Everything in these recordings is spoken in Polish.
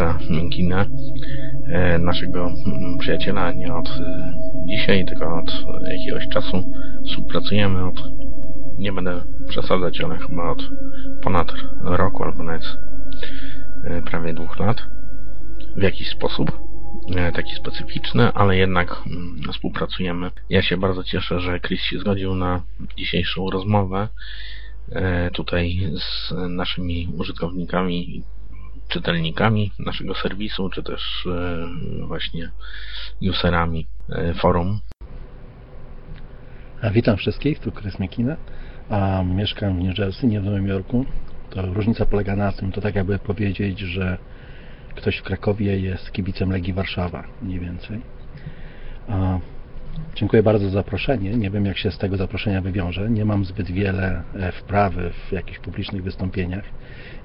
Chrisa Minkina, e, naszego mm, przyjaciela, nie od e, dzisiaj, tylko od jakiegoś czasu współpracujemy od, nie będę przesadzać, ale chyba od ponad roku albo nawet e, prawie dwóch lat w jakiś sposób taki specyficzny, ale jednak mm, współpracujemy. Ja się bardzo cieszę, że Chris się zgodził na dzisiejszą rozmowę tutaj z naszymi użytkownikami czytelnikami naszego serwisu, czy też e, właśnie userami e, forum. Witam wszystkich, tu Chris McKinna. A mieszkam w New Jersey, nie w Nowym Jorku. To różnica polega na tym, to tak jakby powiedzieć, że ktoś w Krakowie jest kibicem Legii Warszawa, mniej więcej. A, dziękuję bardzo za zaproszenie. Nie wiem, jak się z tego zaproszenia wywiążę. Nie mam zbyt wiele e, wprawy w jakichś publicznych wystąpieniach.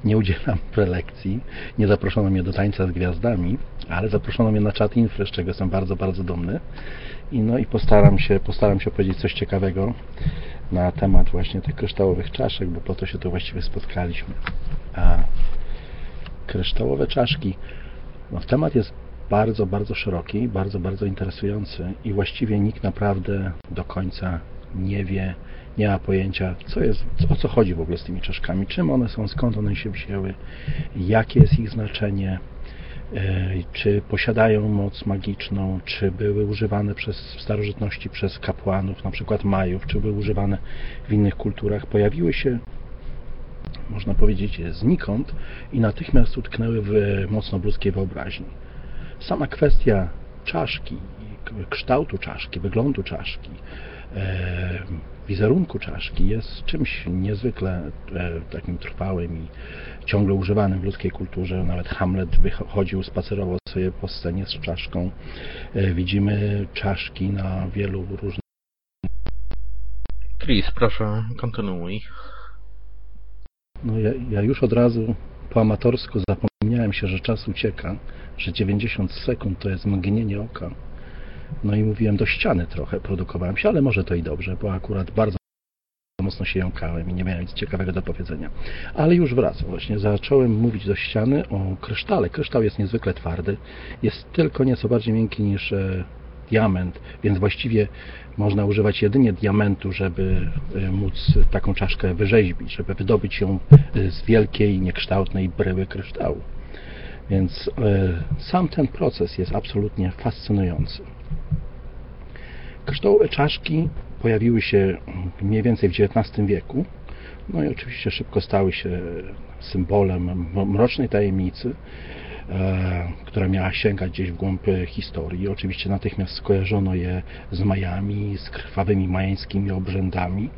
Nie udzielam prelekcji. Nie zaproszono mnie do tańca z gwiazdami, ale zaproszono mnie na czat infry, z czego jestem bardzo, bardzo dumny. I no i postaram się, postaram się powiedzieć coś ciekawego na temat właśnie tych kryształowych czaszek, bo po to się tu właściwie spotkaliśmy. A kryształowe czaszki, no, temat jest bardzo, bardzo szeroki, bardzo, bardzo interesujący i właściwie nikt naprawdę do końca nie wie, nie ma pojęcia, co jest, o co chodzi w ogóle z tymi czaszkami, czym one są, skąd one się wzięły, jakie jest ich znaczenie, e, czy posiadają moc magiczną, czy były używane przez, w starożytności przez kapłanów, na przykład Majów, czy były używane w innych kulturach. Pojawiły się można powiedzieć, znikąd i natychmiast utknęły w mocno ludzkiej wyobraźni. Sama kwestia czaszki, kształtu czaszki, wyglądu czaszki, e, wizerunku czaszki jest czymś niezwykle e, takim trwałym i ciągle używanym w ludzkiej kulturze. Nawet Hamlet wychodził, spacerował sobie po scenie z czaszką. E, widzimy czaszki na wielu różnych Chris, proszę, kontynuuj. No ja, ja już od razu po amatorsku zapomniałem się, że czas ucieka, że 90 sekund to jest mgnienie oka. No i mówiłem do ściany trochę, produkowałem się, ale może to i dobrze, bo akurat bardzo mocno się jąkałem i nie miałem nic ciekawego do powiedzenia. Ale już wracam. Właśnie zacząłem mówić do ściany o krysztale. Kryształ jest niezwykle twardy. Jest tylko nieco bardziej miękki niż e, diament, więc właściwie można używać jedynie diamentu, żeby e, móc taką czaszkę wyrzeźbić, żeby wydobyć ją e, z wielkiej, niekształtnej bryły kryształu. Więc e, sam ten proces jest absolutnie fascynujący. Kryształowe czaszki pojawiły się mniej więcej w XIX wieku, no i oczywiście szybko stały się symbolem mrocznej tajemnicy, E, która miała sięgać gdzieś w głąb historii. Oczywiście natychmiast skojarzono je z Majami, z krwawymi majańskimi obrzędami.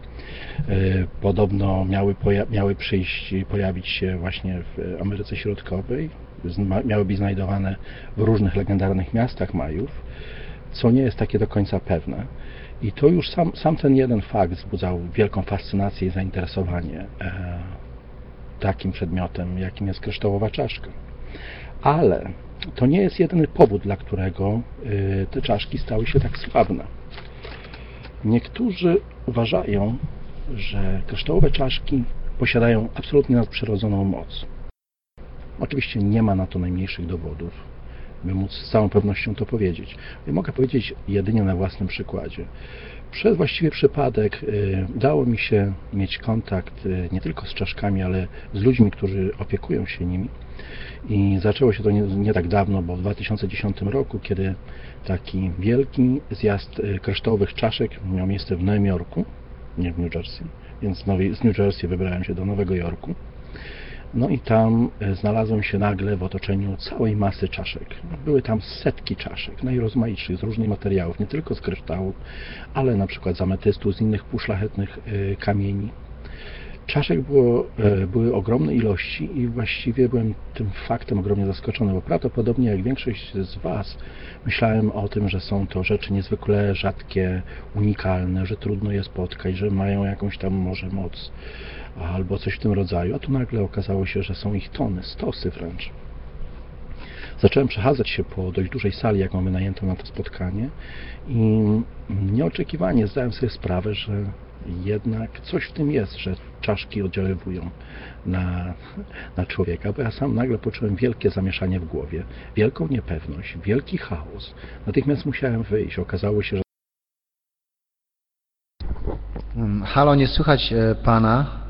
E, podobno miały, miały przyjść, pojawić się właśnie w Ameryce Środkowej. Miały być znajdowane w różnych legendarnych miastach Majów, co nie jest takie do końca pewne. I to już sam, sam ten jeden fakt wzbudzał wielką fascynację i zainteresowanie e, takim przedmiotem, jakim jest kryształowa czaszka. Ale to nie jest jedyny powód, dla którego y, te czaszki stały się tak sławne. Niektórzy uważają, że kryształowe czaszki posiadają absolutnie nadprzyrodzoną moc. Oczywiście nie ma na to najmniejszych dowodów, by móc z całą pewnością to powiedzieć. I mogę powiedzieć jedynie na własnym przykładzie. Przez właściwie przypadek y, udało mi się mieć kontakt y, nie tylko z czaszkami, ale z ludźmi, którzy opiekują się nimi i zaczęło się to nie, nie, tak dawno, bo w 2010 roku, kiedy taki wielki zjazd y, kryształowych czaszek miał miejsce w Nowym Jorku, nie w New Jersey, więc z New Jersey wybrałem się do Nowego Jorku. No i tam y, znalazłem się nagle w otoczeniu całej masy czaszek. Były tam setki czaszek, najrozmaitszych, z różnych materiałów, nie tylko z kryształu, ale na przykład z ametystu, z innych półszlachetnych y, kamieni. Czaszek było, e, były ogromne ilości i właściwie byłem tym faktem ogromnie zaskoczony, bo prawdopodobnie jak większość z Was myślałem o tym, że są to rzeczy niezwykle rzadkie, unikalne, że trudno je spotkać, że mają jakąś tam może moc albo coś w tym rodzaju, a tu nagle okazało się, że są ich tony, stosy wręcz. zacząłem przechadzać się po dość dużej sali, jaką wynajęto na to spotkanie i nieoczekiwanie zdałem sobie sprawę, że jednak coś w tym jest, że czaszki oddziaływują na, na człowieka, bo ja sam nagle poczułem wielkie zamieszanie w głowie, wielką niepewność, wielki chaos. Natychmiast musiałem wyjść. Okazało się, że Halo, nie słychać e, pana.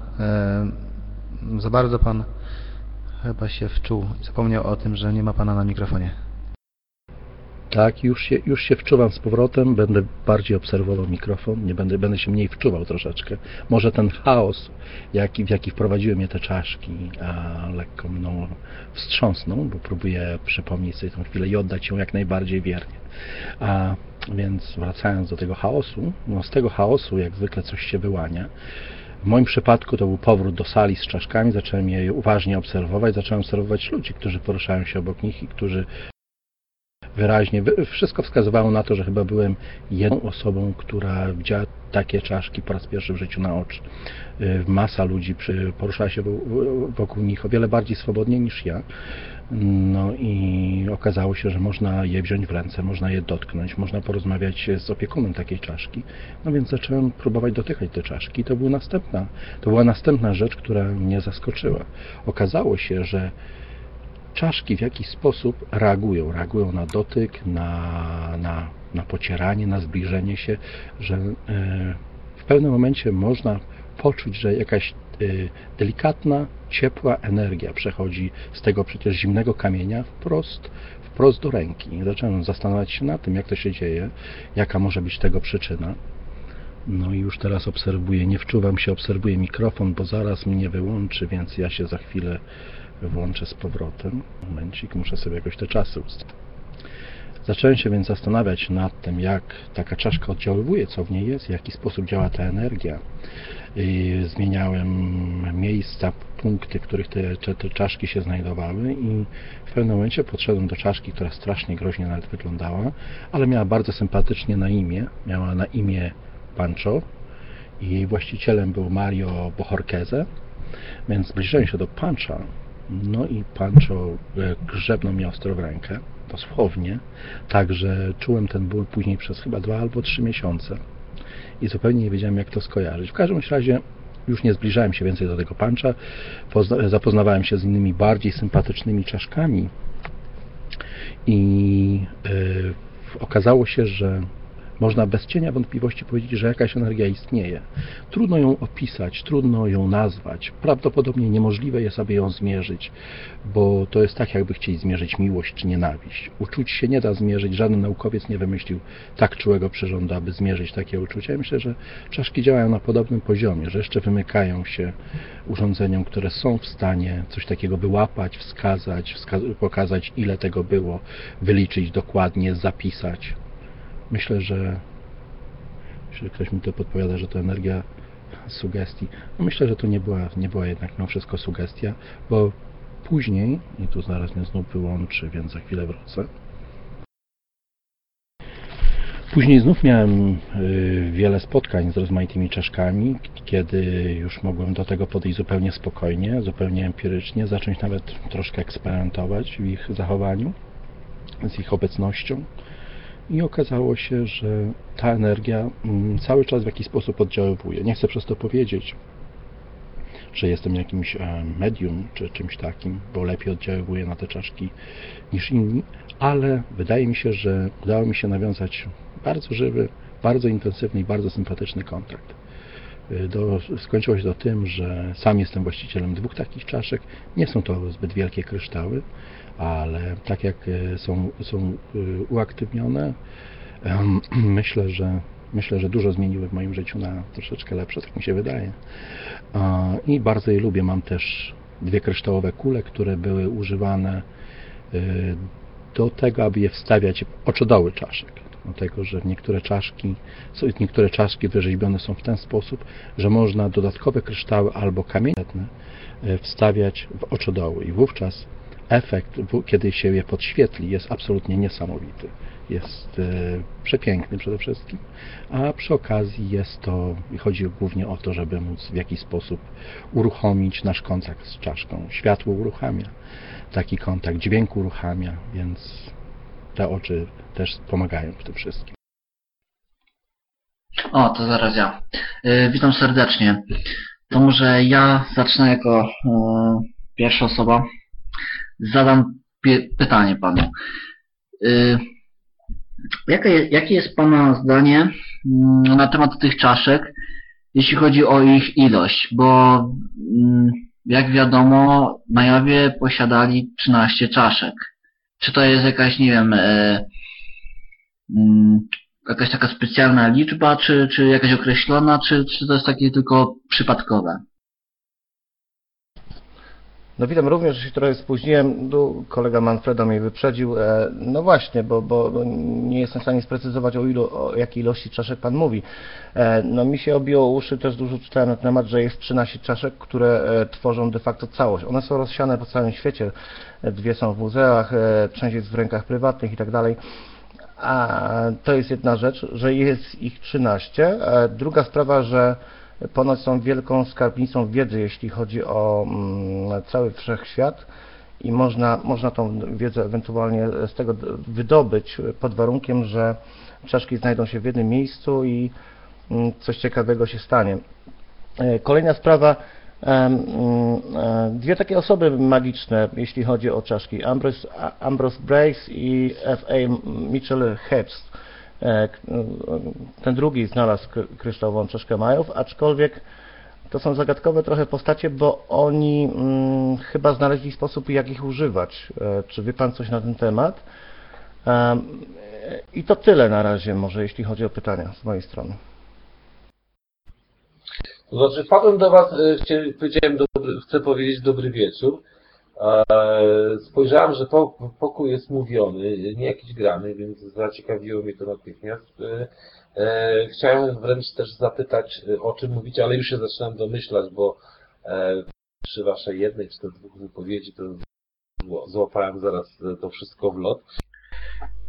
Za bardzo pan chyba się wczuł. Zapomniał o tym, że nie ma pana na mikrofonie. Tak, już się, już się wczuwam z powrotem, będę bardziej obserwował mikrofon, nie będę, będę się mniej wczuwał troszeczkę. Może ten chaos, jaki, w jaki wprowadziły mnie te czaszki, a, lekko mną wstrząsnął, bo próbuję przypomnieć sobie tę chwilę i oddać ją jak najbardziej wiernie. A, więc wracając do tego chaosu, no z tego chaosu jak zwykle coś się wyłania. W moim przypadku to był powrót do sali z czaszkami, zacząłem je uważnie obserwować, zacząłem obserwować ludzi, którzy poruszają się obok nich i którzy wyraźnie. wy- Wszystko wskazywało na to, że chyba byłem jedną osobą, która widziała takie czaszki po raz pierwszy w życiu na oczy. Y, Masa ludzi poruszała się wo- wo- wokół nich o wiele bardziej swobodnie niż ja. No i okazało się, że można je wziąć w ręce, można je dotknąć, można porozmawiać z opiekunem takiej czaszki. No więc zacząłem próbować dotykać te czaszki. To, był następna, to była następna rzecz, która mnie zaskoczyła. Okazało się, że czaszki w jakiś sposób reagują. Reagują na dotyk, na, na, na pocieranie, na zbliżenie się, że e, w pewnym momencie można poczuć, że jakaś e, delikatna, ciepła energia przechodzi z tego przecież zimnego kamienia wprost, wprost do ręki. Zacząłem zastanawiać się nad tym, jak to się dzieje, jaka może być tego przyczyna. No i już teraz obserwuję, nie wczuwam się, obserwuję mikrofon, bo zaraz mnie wyłączy, więc ja się za chwilę włączę z powrotem. Momencik, muszę sobie jakoś te czasy ustawić. Zacząłem się więc zastanawiać nad tym, jak taka czaszka oddziaływuje, co w niej jest, w jaki sposób działa ta energia. Zmieniałem miejsca, punkty, w których te, te, te czaszki się znajdowały i w pewnym momencie podszedłem do czaszki, która strasznie groźnie nawet wyglądała, ale miała bardzo sympatycznie na imię. Miała na imię Pancho i jej właścicielem był Mario Bohorqueze, więc zbliżyłem się do Pancha, no i Pancho e, grzebnął mnie ostro w rękę, dosłownie, także czułem ten ból później przez chyba dwa albo trzy miesiące i zupełnie nie wiedziałem, jak to skojarzyć. W każdym razie już nie zbliżałem się więcej do tego Pancha, pozna- zapoznawałem się z innymi bardziej sympatycznymi czaszkami i e, okazało się, że można bez cienia wątpliwości powiedzieć, że jakaś energia istnieje. Trudno ją opisać, trudno ją nazwać. Prawdopodobnie niemożliwe jest, aby ją zmierzyć, bo to jest tak, jakby chcieli zmierzyć miłość czy nienawiść. Uczuć się nie da zmierzyć, żaden naukowiec nie wymyślił tak czułego przyrządu, aby zmierzyć takie uczucia. Ja myślę, że czaszki działają na podobnym poziomie, że jeszcze wymykają się urządzeniom, które są w stanie coś takiego wyłapać, wskazać, wska- pokazać ile tego było, wyliczyć dokładnie, zapisać. Myślę, że jeśli ktoś mi to podpowiada, że to energia sugestii, no myślę, że to nie była, nie była jednak mimo wszystko sugestia, bo później, i tu zaraz mnie znów wyłączy, więc za chwilę wrócę. Później znów miałem y, wiele spotkań z rozmaitymi czaszkami, kiedy już mogłem do tego podejść zupełnie spokojnie, zupełnie empirycznie, zacząć nawet troszkę eksperymentować w ich zachowaniu, z ich obecnością. I okazało się, że ta energia mm, cały czas w jakiś sposób oddziaływuje. Nie chcę przez to powiedzieć, że jestem jakimś e, medium czy czymś takim, bo lepiej oddziaływuje na te czaszki niż inni, ale wydaje mi się, że udało mi się nawiązać bardzo żywy, bardzo intensywny i bardzo sympatyczny kontakt. Y, Do, skończyło się to tym, że sam jestem właścicielem dwóch takich czaszek. Nie są to zbyt wielkie kryształy, ale tak jak y, są, są y, uaktywnione, myślę, że myślę, że dużo zmieniły w moim życiu na troszeczkę lepsze, tak mi się wydaje. I bardzo je lubię. Mam też dwie kryształowe kule, które były używane y, do tego, aby je wstawiać w oczodoły czaszek. Dlatego, że niektóre czaszki, niektóre czaszki wyrzeźbione są w ten sposób, że można dodatkowe kryształy albo kamienie wstawiać w oczodoły i wówczas efekt, kiedy się je podświetli, jest absolutnie niesamowity. Jest e, przepiękny przede wszystkim, a przy okazji jest to, chodzi głównie o to, żeby móc w jakiś sposób uruchomić nasz kontakt z czaszką. Światło uruchamia taki kontakt, dźwięk uruchamia, więc te oczy też pomagają w tym wszystkim. O, to zaraz ja. Y, witam serdecznie. To może ja zacznę jako e, pierwsza osoba. Zadam pytanie panu. Y, jakie, jakie jest pana zdanie mm, na temat tych czaszek, jeśli chodzi o ich ilość? Bo mm, jak wiadomo, na jawie posiadali 13 czaszek. Czy to jest jakaś, nie wiem, e, mm, jakaś taka specjalna liczba, czy, czy jakaś określona, czy, czy to jest takie tylko przypadkowe? No witam również, że się trochę spóźniłem. Tu kolega Manfredo mnie wyprzedził. E, No właśnie, bo, bo nie jestem w stanie sprecyzować o, ilu, o jakiej ilości czaszek Pan mówi. E, No mi się obiło uszy, też dużo czytałem na temat, że jest 13 czaszek, które e, tworzą de facto całość. One są rozsiane po całym świecie. Dwie są w muzeach, część jest w rękach prywatnych i tak dalej. A to jest jedna rzecz, że jest ich 13. E, Druga sprawa, że ponoć są wielką skarbnicą wiedzy, jeśli chodzi o mm, cały wszechświat i można, można tą wiedzę ewentualnie z tego wydobyć pod warunkiem, że czaszki znajdą się w jednym miejscu i mm, coś ciekawego się stanie. E, Kolejna sprawa, em, mm, e, dwie takie osoby magiczne, jeśli chodzi o czaszki, Ambrose, Ambrose Brace i F.A. Mitchell Herbst. E, Ten drugi znalazł kry- kryształową czaszkę Majów, aczkolwiek to są zagadkowe trochę postacie, bo oni mm, chyba znaleźli sposób, jak ich używać. E, Czy wie Pan coś na ten temat? Em, e, I to tyle na razie, może jeśli chodzi o pytania z mojej strony. To znaczy, wpadłem do Was, chcie- powiedziałem, dobry, chcę powiedzieć dobry wieczór. E, Spojrzałem, że po- pokój jest mówiony, nie jakiś grany, więc zaciekawiło mnie to natychmiast. E, e, Chciałem wręcz też zapytać, o czym mówicie, ale już się zaczynam domyślać, bo przy Waszej jednej czy to dwóch wypowiedzi to złapałem zaraz to wszystko w lot.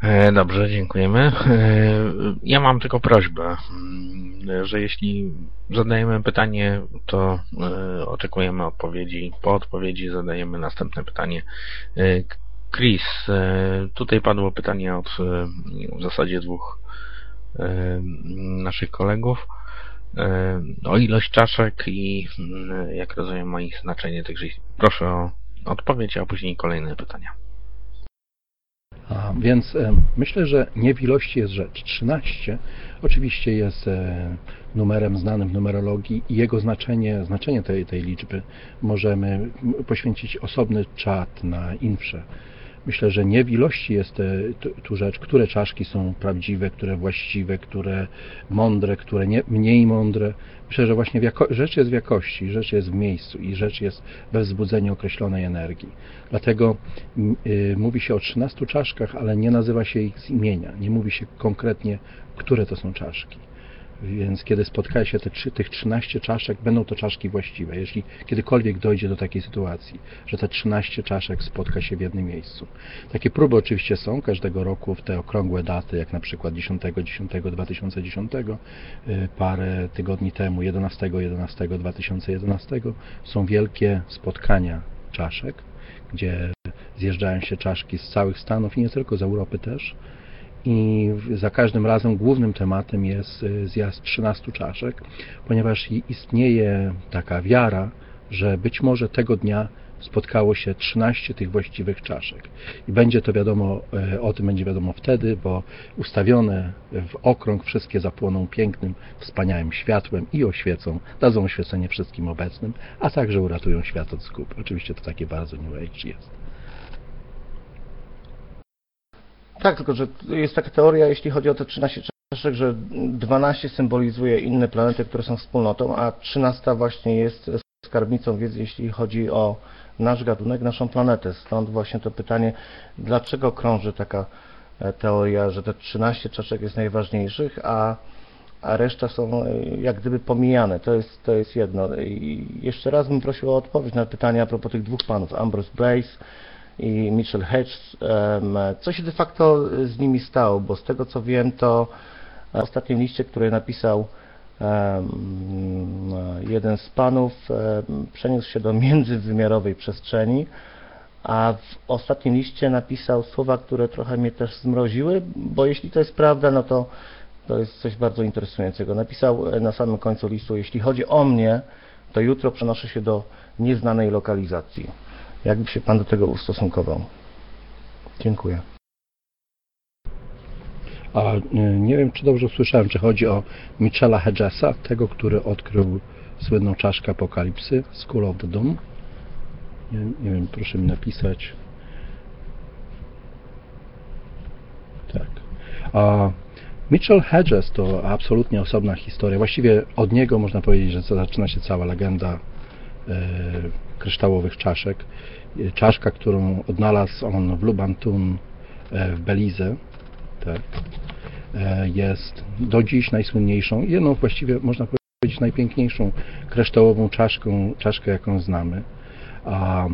E, Dobrze, dziękujemy. E, Ja mam tylko prośbę, mm, że jeśli zadajemy pytanie, to e, oczekujemy odpowiedzi. Po odpowiedzi zadajemy następne pytanie. Chris, tutaj padło pytanie od w zasadzie dwóch naszych kolegów o ilość czaszek i mm, jak rozumiem o ich znaczenie. Także proszę o odpowiedź, a później kolejne pytania. Więc e, myślę, że nie w ilości jest rzecz. 13 oczywiście jest e, numerem znanym w numerologii i jego znaczenie, znaczenie tej, tej liczby możemy poświęcić osobny czat na infrze. Myślę, że nie w ilości jest e, tu- rzecz, które czaszki są prawdziwe, które właściwe, które mądre, które nie, mniej mądre. Myślę, że właśnie jako, rzecz jest w jakości, rzecz jest w miejscu i rzecz jest we wzbudzeniu określonej energii. Dlatego y, mówi się o 13 czaszkach, ale nie nazywa się ich z imienia. Nie mówi się konkretnie, które to są czaszki. Więc kiedy spotka się te, tych 13 czaszek, będą to czaszki właściwe. Jeśli kiedykolwiek dojdzie do takiej sytuacji, że te 13 czaszek spotka się w jednym miejscu. Takie próby oczywiście są każdego roku w te okrągłe daty, jak na przykład 10.10.2010, y, parę tygodni temu, 11.11.2011, są wielkie spotkania czaszek, gdzie zjeżdżają się czaszki z całych Stanów i nie tylko z Europy też. I za każdym razem głównym tematem jest y, zjazd 13 czaszek, ponieważ istnieje taka wiara, że być może tego dnia spotkało się 13 tych właściwych czaszek. I będzie to wiadomo, e, o tym będzie wiadomo wtedy, bo ustawione w okrąg wszystkie zapłoną pięknym, wspaniałym światłem i oświecą, dadzą oświecenie wszystkim obecnym, a także uratują świat od zgub. Oczywiście to takie bardzo New Age jest. Tak, tylko że jest taka teoria, jeśli chodzi o te 13 czaszek, że 12 symbolizuje inne planety, które są wspólnotą, a 13 właśnie jest skarbnicą wiedzy, jeśli chodzi o nasz gatunek, naszą planetę. Stąd właśnie to pytanie, dlaczego krąży taka e, teoria, że te 13 czaszek jest najważniejszych, a, a reszta są e, jak gdyby pomijane. To jest, to jest jedno. I jeszcze raz bym prosił o odpowiedź na pytanie a propos tych dwóch panów, Ambrose Brace i Mitchell Hedges. Co się de facto z nimi stało? Bo z tego co wiem, to w ostatnim liście, który napisał jeden z panów, przeniósł się do międzywymiarowej przestrzeni, a w ostatnim liście napisał słowa, które trochę mnie też zmroziły, bo jeśli to jest prawda, no to to jest coś bardzo interesującego. Napisał e, na samym końcu listu, jeśli chodzi o mnie, to jutro przenoszę się do nieznanej lokalizacji. Jakby się Pan do tego ustosunkował? Dziękuję. A y, nie wiem, czy dobrze usłyszałem, czy chodzi o Michela Hedgesa, tego, który odkrył słynną czaszkę apokalipsy, School of the Doom. Nie, nie wiem, proszę mi napisać. Tak. A Mitchell Hedges to absolutnie osobna historia. Właściwie od niego można powiedzieć, że zaczyna się cała legenda e, kryształowych czaszek. E, Czaszka, którą odnalazł on w Lubantun e, w Belize, tak, e, jest do dziś najsłynniejszą, jedną właściwie można powiedzieć najpiękniejszą kryształową czaszką, czaszkę, jaką znamy. A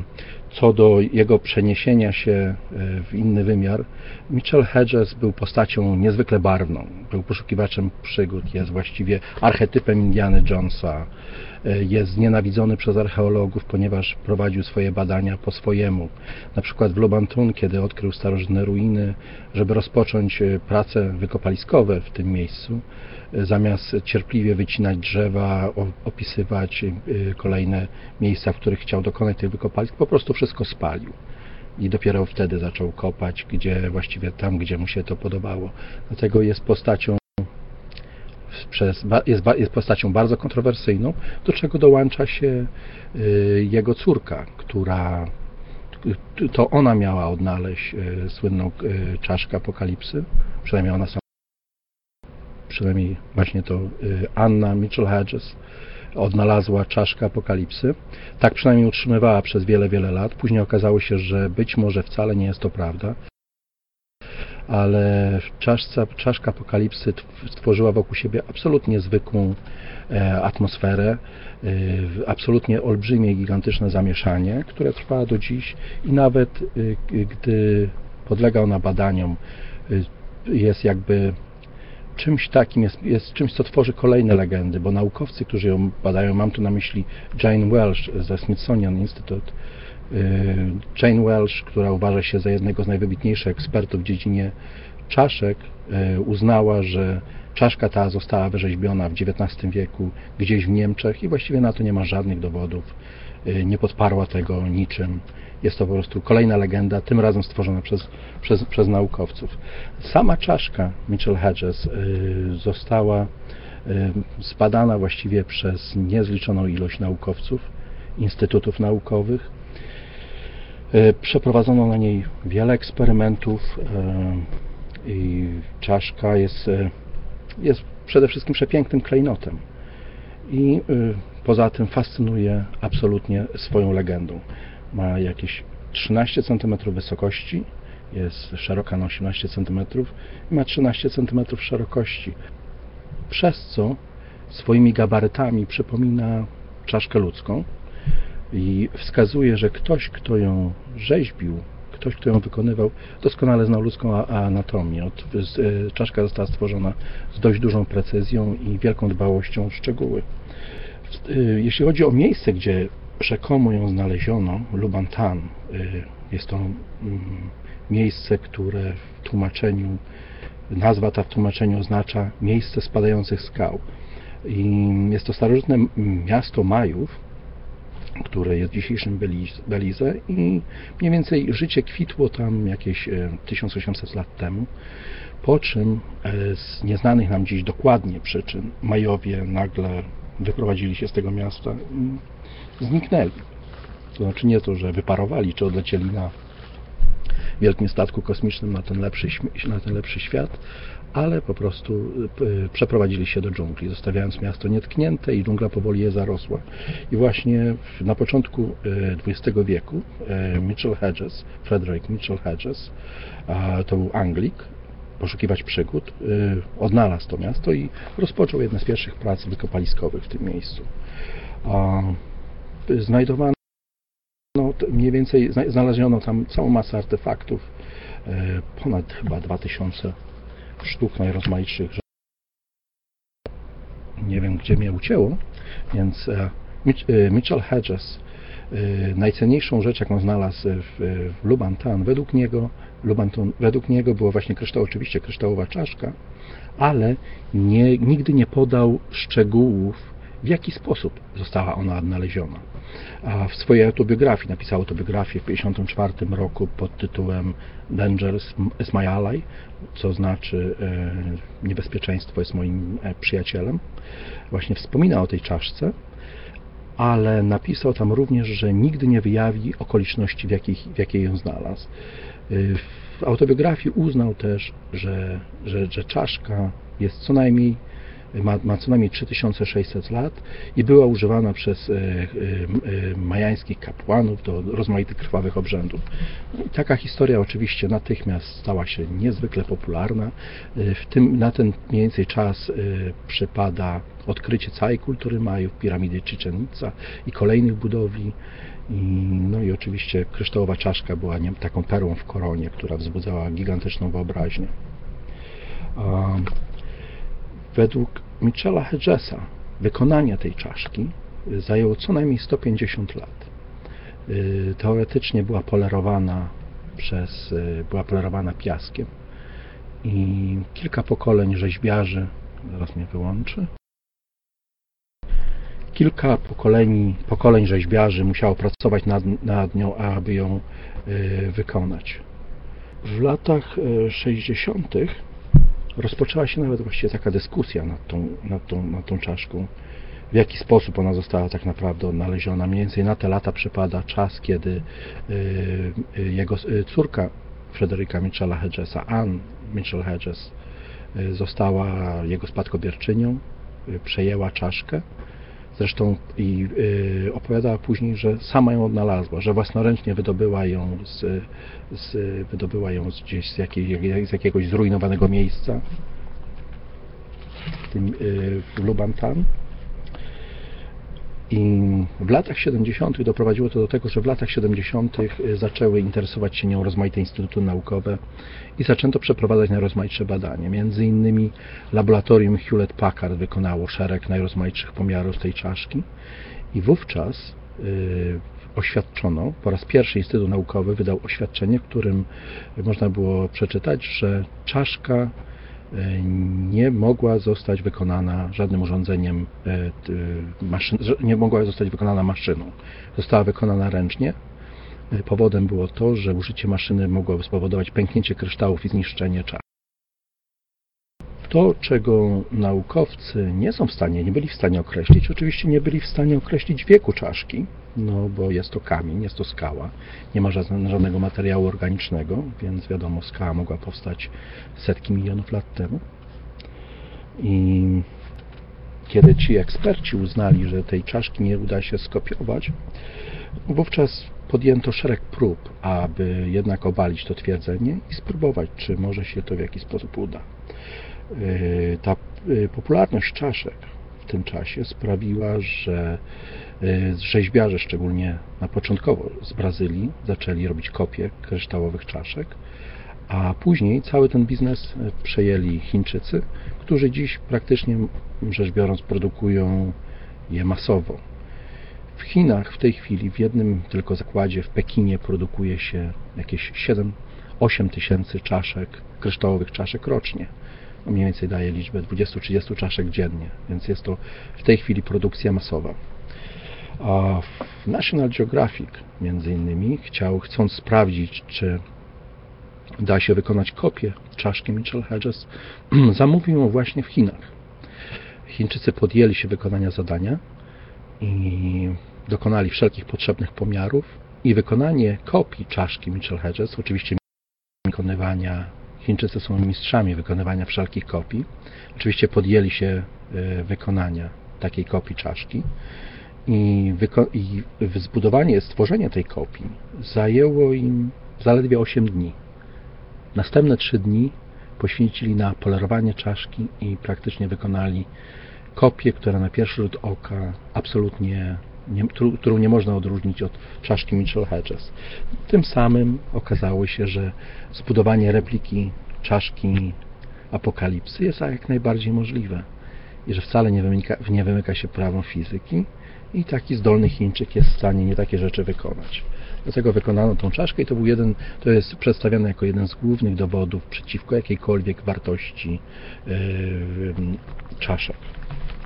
co do jego przeniesienia się e, w inny wymiar, Mitchell Hedges był postacią niezwykle barwną. Był poszukiwaczem przygód, jest właściwie archetypem Indiana Jonesa. Jest znienawidzony przez archeologów, ponieważ prowadził swoje badania po swojemu. Na przykład w Lobantun, kiedy odkrył starożytne ruiny, żeby rozpocząć e, prace wykopaliskowe w tym miejscu, e, zamiast cierpliwie wycinać drzewa, opisywać e, kolejne miejsca, w których chciał dokonać tych wykopalisk, po prostu wszystko spalił. I dopiero wtedy zaczął kopać, gdzie właściwie tam, gdzie mu się to podobało. Dlatego jest postacią przez, jest, jest postacią bardzo kontrowersyjną, do czego dołącza się y, jego córka, która y, to ona miała odnaleźć y, słynną czaszkę apokalipsy, przynajmniej ona sama, przynajmniej właśnie to Anna Mitchell Hedges odnalazła czaszkę apokalipsy. Tak przynajmniej utrzymywała przez wiele, wiele lat. Później okazało się, że być może wcale nie jest to prawda ale czaszka, czaszka apokalipsy tw- stworzyła wokół siebie absolutnie zwykłą e, atmosferę, e, absolutnie olbrzymie, gigantyczne zamieszanie, które trwa do dziś i nawet e, gdy podlega ona badaniom, jest jakby czymś takim, jest, jest czymś, co tworzy kolejne legendy, bo naukowcy, którzy ją badają, mam tu na myśli Jane Welsh ze Smithsonian Institute, Jane Welsh, która uważa się za jednego z najwybitniejszych ekspertów w dziedzinie czaszek, y, uznała, że czaszka ta została wyrzeźbiona w XIX wieku gdzieś w Niemczech i właściwie na to nie ma żadnych dowodów. Y, Nie podparła tego niczym. Jest to po prostu kolejna legenda, tym razem stworzona przez, przez, przez naukowców. Sama czaszka Mitchell Hedges y, została y, zbadana właściwie przez niezliczoną ilość naukowców, instytutów naukowych. Y, Przeprowadzono na niej wiele eksperymentów y, i czaszka jest, y, jest przede wszystkim przepięknym klejnotem. I poza tym fascynuje absolutnie swoją legendą. Ma jakieś 13 cm wysokości, jest szeroka na 18 cm i ma 13 cm szerokości, przez co swoimi gabarytami przypomina czaszkę ludzką i wskazuje, że ktoś, kto ją rzeźbił, ktoś, kto ją wykonywał, doskonale znał ludzką anatomię. Od, e, czaszka została stworzona z dość dużą precyzją i wielką dbałością o szczegóły. E, Jeśli chodzi o miejsce, gdzie rzekomo ją znaleziono, Lubantan, e, jest to mm, miejsce, które w tłumaczeniu, nazwa ta w tłumaczeniu oznacza miejsce spadających skał. I jest to starożytne miasto Majów, które jest dzisiejszym Belize, i mniej więcej życie kwitło tam jakieś e, 1800 lat temu, po czym e, z nieznanych nam dziś dokładnie przyczyn Majowie nagle wyprowadzili się z tego miasta i zniknęli. To znaczy nie to, że wyparowali, czy odlecieli na wielkim statku kosmicznym na ten lepszy, na ten lepszy świat, ale po prostu y, przeprowadzili się do dżungli, zostawiając miasto nietknięte i dżungla powoli je zarosła. I właśnie na początku y, XX wieku y, Mitchell Hedges, Frederick Mitchell Hedges, to był Anglik, poszukiwać przygód, y, odnalazł to miasto i rozpoczął jedne z pierwszych prac wykopaliskowych w tym miejscu. Y, Znajdowano mniej więcej zna- znaleziono tam całą masę artefaktów, ponad chyba 2000 sztuk najrozmaitszych. Nie wiem, gdzie mnie ucięło, więc e, e, Mitchell Hedges e, najcenniejszą rzecz, jaką znalazł w, Lubantan, według niego, Lubanton, według niego było właśnie kryształ, oczywiście kryształowa czaszka, ale nie, nigdy nie podał szczegółów, w jaki sposób została ona odnaleziona. W swojej autobiografii, napisał autobiografię w 1954 roku pod tytułem Danger is my ally, co znaczy e, niebezpieczeństwo jest moim e, przyjacielem. Właśnie wspomina o tej czaszce, ale napisał tam również, że nigdy nie wyjawi okoliczności, w jakiej, w jakiej ją znalazł. Y, W autobiografii uznał też, że, że, że czaszka jest co najmniej ma, ma co najmniej 3600 lat i była używana przez e, e, e, majańskich kapłanów do rozmaitych krwawych obrzędów. No taka historia oczywiście natychmiast stała się niezwykle popularna. W tym, na ten mniej więcej czas przypada odkrycie całej kultury Majów, piramidy Chichen Itza i kolejnych budowli. I, no i oczywiście kryształowa czaszka była nie, taką perłą w koronie, która wzbudzała gigantyczną wyobraźnię. A, według Michela Hedgesa wykonanie tej czaszki y, zajęło co najmniej 150 lat. Y, Teoretycznie była polerowana przez, y, była polerowana piaskiem i kilka pokoleń rzeźbiarzy, zaraz mnie wyłączy, kilka pokoleń, pokoleń rzeźbiarzy musiało pracować nad, nad nią, aby ją wykonać. W latach y, 60. rozpoczęła się nawet właściwie taka dyskusja nad tą, nad, tą, nad tą czaszką, w jaki sposób ona została tak naprawdę odnaleziona. Mniej więcej na te lata przypada czas, kiedy y, y, jego y, córka Frederica Mitchella Hedgesa, Ann Mitchell Hedges, została jego spadkobierczynią, przejęła czaszkę. Zresztą i y, opowiadała później, że sama ją odnalazła, że własnoręcznie wydobyła ją z, z, wydobyła ją gdzieś z, jakiej, z jakiegoś zrujnowanego miejsca w, tym, y, w Lubantan. I w latach 70. doprowadziło to do tego, że w latach 70. zaczęły interesować się nią rozmaite instytuty naukowe i zaczęto przeprowadzać najrozmaitsze badania. Między innymi laboratorium Hewlett-Packard wykonało szereg najrozmaitszych pomiarów tej czaszki i wówczas y, oświadczono, po raz pierwszy Instytut Naukowy wydał oświadczenie, w którym można było przeczytać, że czaszka y, nie mogła zostać wykonana żadnym urządzeniem, że nie mogła zostać wykonana maszyną. Została wykonana ręcznie. Y, Powodem było to, że użycie maszyny mogłoby spowodować pęknięcie kryształów i zniszczenie czaszki. To, czego naukowcy nie są w stanie, nie byli w stanie określić, oczywiście nie byli w stanie określić wieku czaszki, no bo jest to kamień, jest to skała, nie ma żadne- żadnego materiału organicznego, więc wiadomo, skała mogła powstać setki milionów lat temu. I kiedy ci eksperci uznali, że tej czaszki nie uda się skopiować, wówczas podjęto szereg prób, aby jednak obalić to twierdzenie i spróbować, czy może się to w jakiś sposób uda. Yy, Ta yy, popularność czaszek w tym czasie sprawiła, że yy, rzeźbiarze, szczególnie na początkowo z Brazylii, zaczęli robić kopie kryształowych czaszek, a później cały ten biznes przejęli Chińczycy, którzy dziś praktycznie rzecz biorąc produkują je masowo. W Chinach w tej chwili w jednym tylko zakładzie w Pekinie produkuje się jakieś 7-8 tysięcy czaszek, kryształowych czaszek rocznie. Mniej więcej daje liczbę 20-30 czaszek dziennie, więc jest to w tej chwili produkcja masowa. A National Geographic między innymi chciał, chcąc sprawdzić, czy da się wykonać kopię czaszki Mitchell Hedges, zamówił ją właśnie w Chinach. Chińczycy podjęli się wykonania zadania i dokonali wszelkich potrzebnych pomiarów i wykonanie kopii czaszki Mitchell Hedges, oczywiście wykonywania, Chińczycy są mistrzami wykonywania wszelkich kopii, oczywiście podjęli się e, wykonania takiej kopii czaszki i, i zbudowanie, stworzenie tej kopii zajęło im zaledwie 8 dni. Następne 3 dni poświęcili na polerowanie czaszki i praktycznie wykonali kopię, która na pierwszy rzut oka absolutnie nie, którą, nie można odróżnić od czaszki Mitchell Hedges. Tym samym okazało się, że zbudowanie repliki czaszki apokalipsy jest jak najbardziej możliwe i że wcale nie wymyka, nie wymyka się prawom fizyki i taki zdolny Chińczyk jest w stanie nie takie rzeczy wykonać. Dlatego wykonano tą czaszkę i to był jeden, to jest przedstawiane jako jeden z głównych dowodów przeciwko jakiejkolwiek wartości yy, czaszek.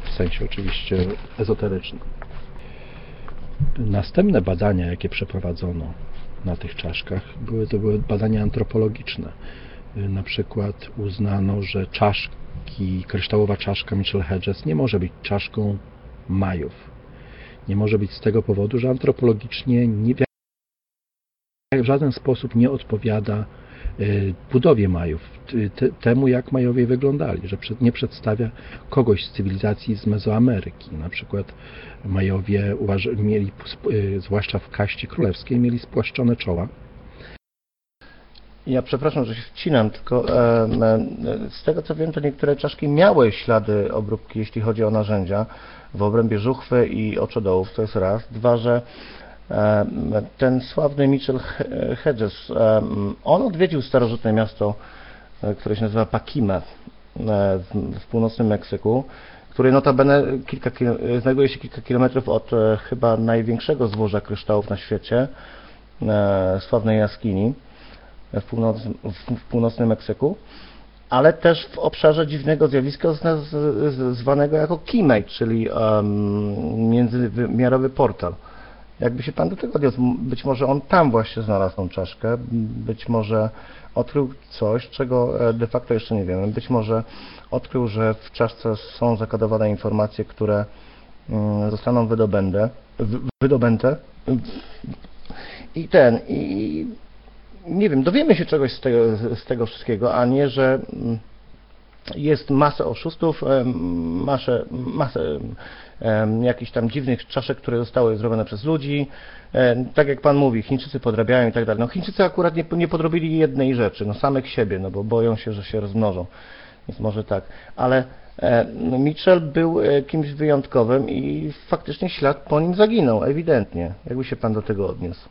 W sensie oczywiście ezoterycznym. Następne badania, jakie przeprowadzono na tych czaszkach, były, to były badania antropologiczne. Yy, Na przykład uznano, że czaszki, kryształowa czaszka Mitchell Hedges nie może być czaszką Majów. Nie może być z tego powodu, że antropologicznie nie w żaden sposób nie odpowiada y, budowie Majów, temu jak Majowie wyglądali, że nie przedstawia kogoś z cywilizacji z Mezoameryki. Na przykład Majowie mieli, y, zwłaszcza w kaście królewskiej, mieli spłaszczone czoła. Ja przepraszam, że się wcinam, tylko e, e, z tego co wiem, to niektóre czaszki miały ślady obróbki, jeśli chodzi o narzędzia w obrębie żuchwy i oczodołów, to jest raz. Dwa, że ten sławny Mitchell He- Hedges, e, on odwiedził starożytne miasto, e, które się nazywa Pakime e, w, północnym Meksyku, który notabene kilka, znajduje się kilka kilometrów od e, chyba największego złoża kryształów na świecie, e, sławnej jaskini w północnym, w, północnym Meksyku, ale też w obszarze dziwnego zjawiska zwanego jako Kimate, czyli um, międzywymiarowy portal. Jakby się Pan do tego odniósł, być może on tam właśnie znalazł tą czaszkę, być może odkrył coś, czego e, de facto jeszcze nie wiemy, być może odkrył, że w czaszce są zakodowane informacje, które mm, zostaną wydobędę, wy- wydobęte i ten, i nie wiem, dowiemy się czegoś z tego, z tego wszystkiego, a nie, że mm, jest masę oszustów, masę, masę jakichś tam dziwnych czaszek, które zostały zrobione przez ludzi. Tak jak Pan mówi, Chińczycy podrabiają i tak dalej. No Chińczycy akurat nie, nie podrobili jednej rzeczy, no samych siebie, no bo boją się, że się rozmnożą. Więc może tak. Ale no Mitchell był e, kimś wyjątkowym i faktycznie ślad po nim zaginął, ewidentnie. Jakby się Pan do tego odniósł?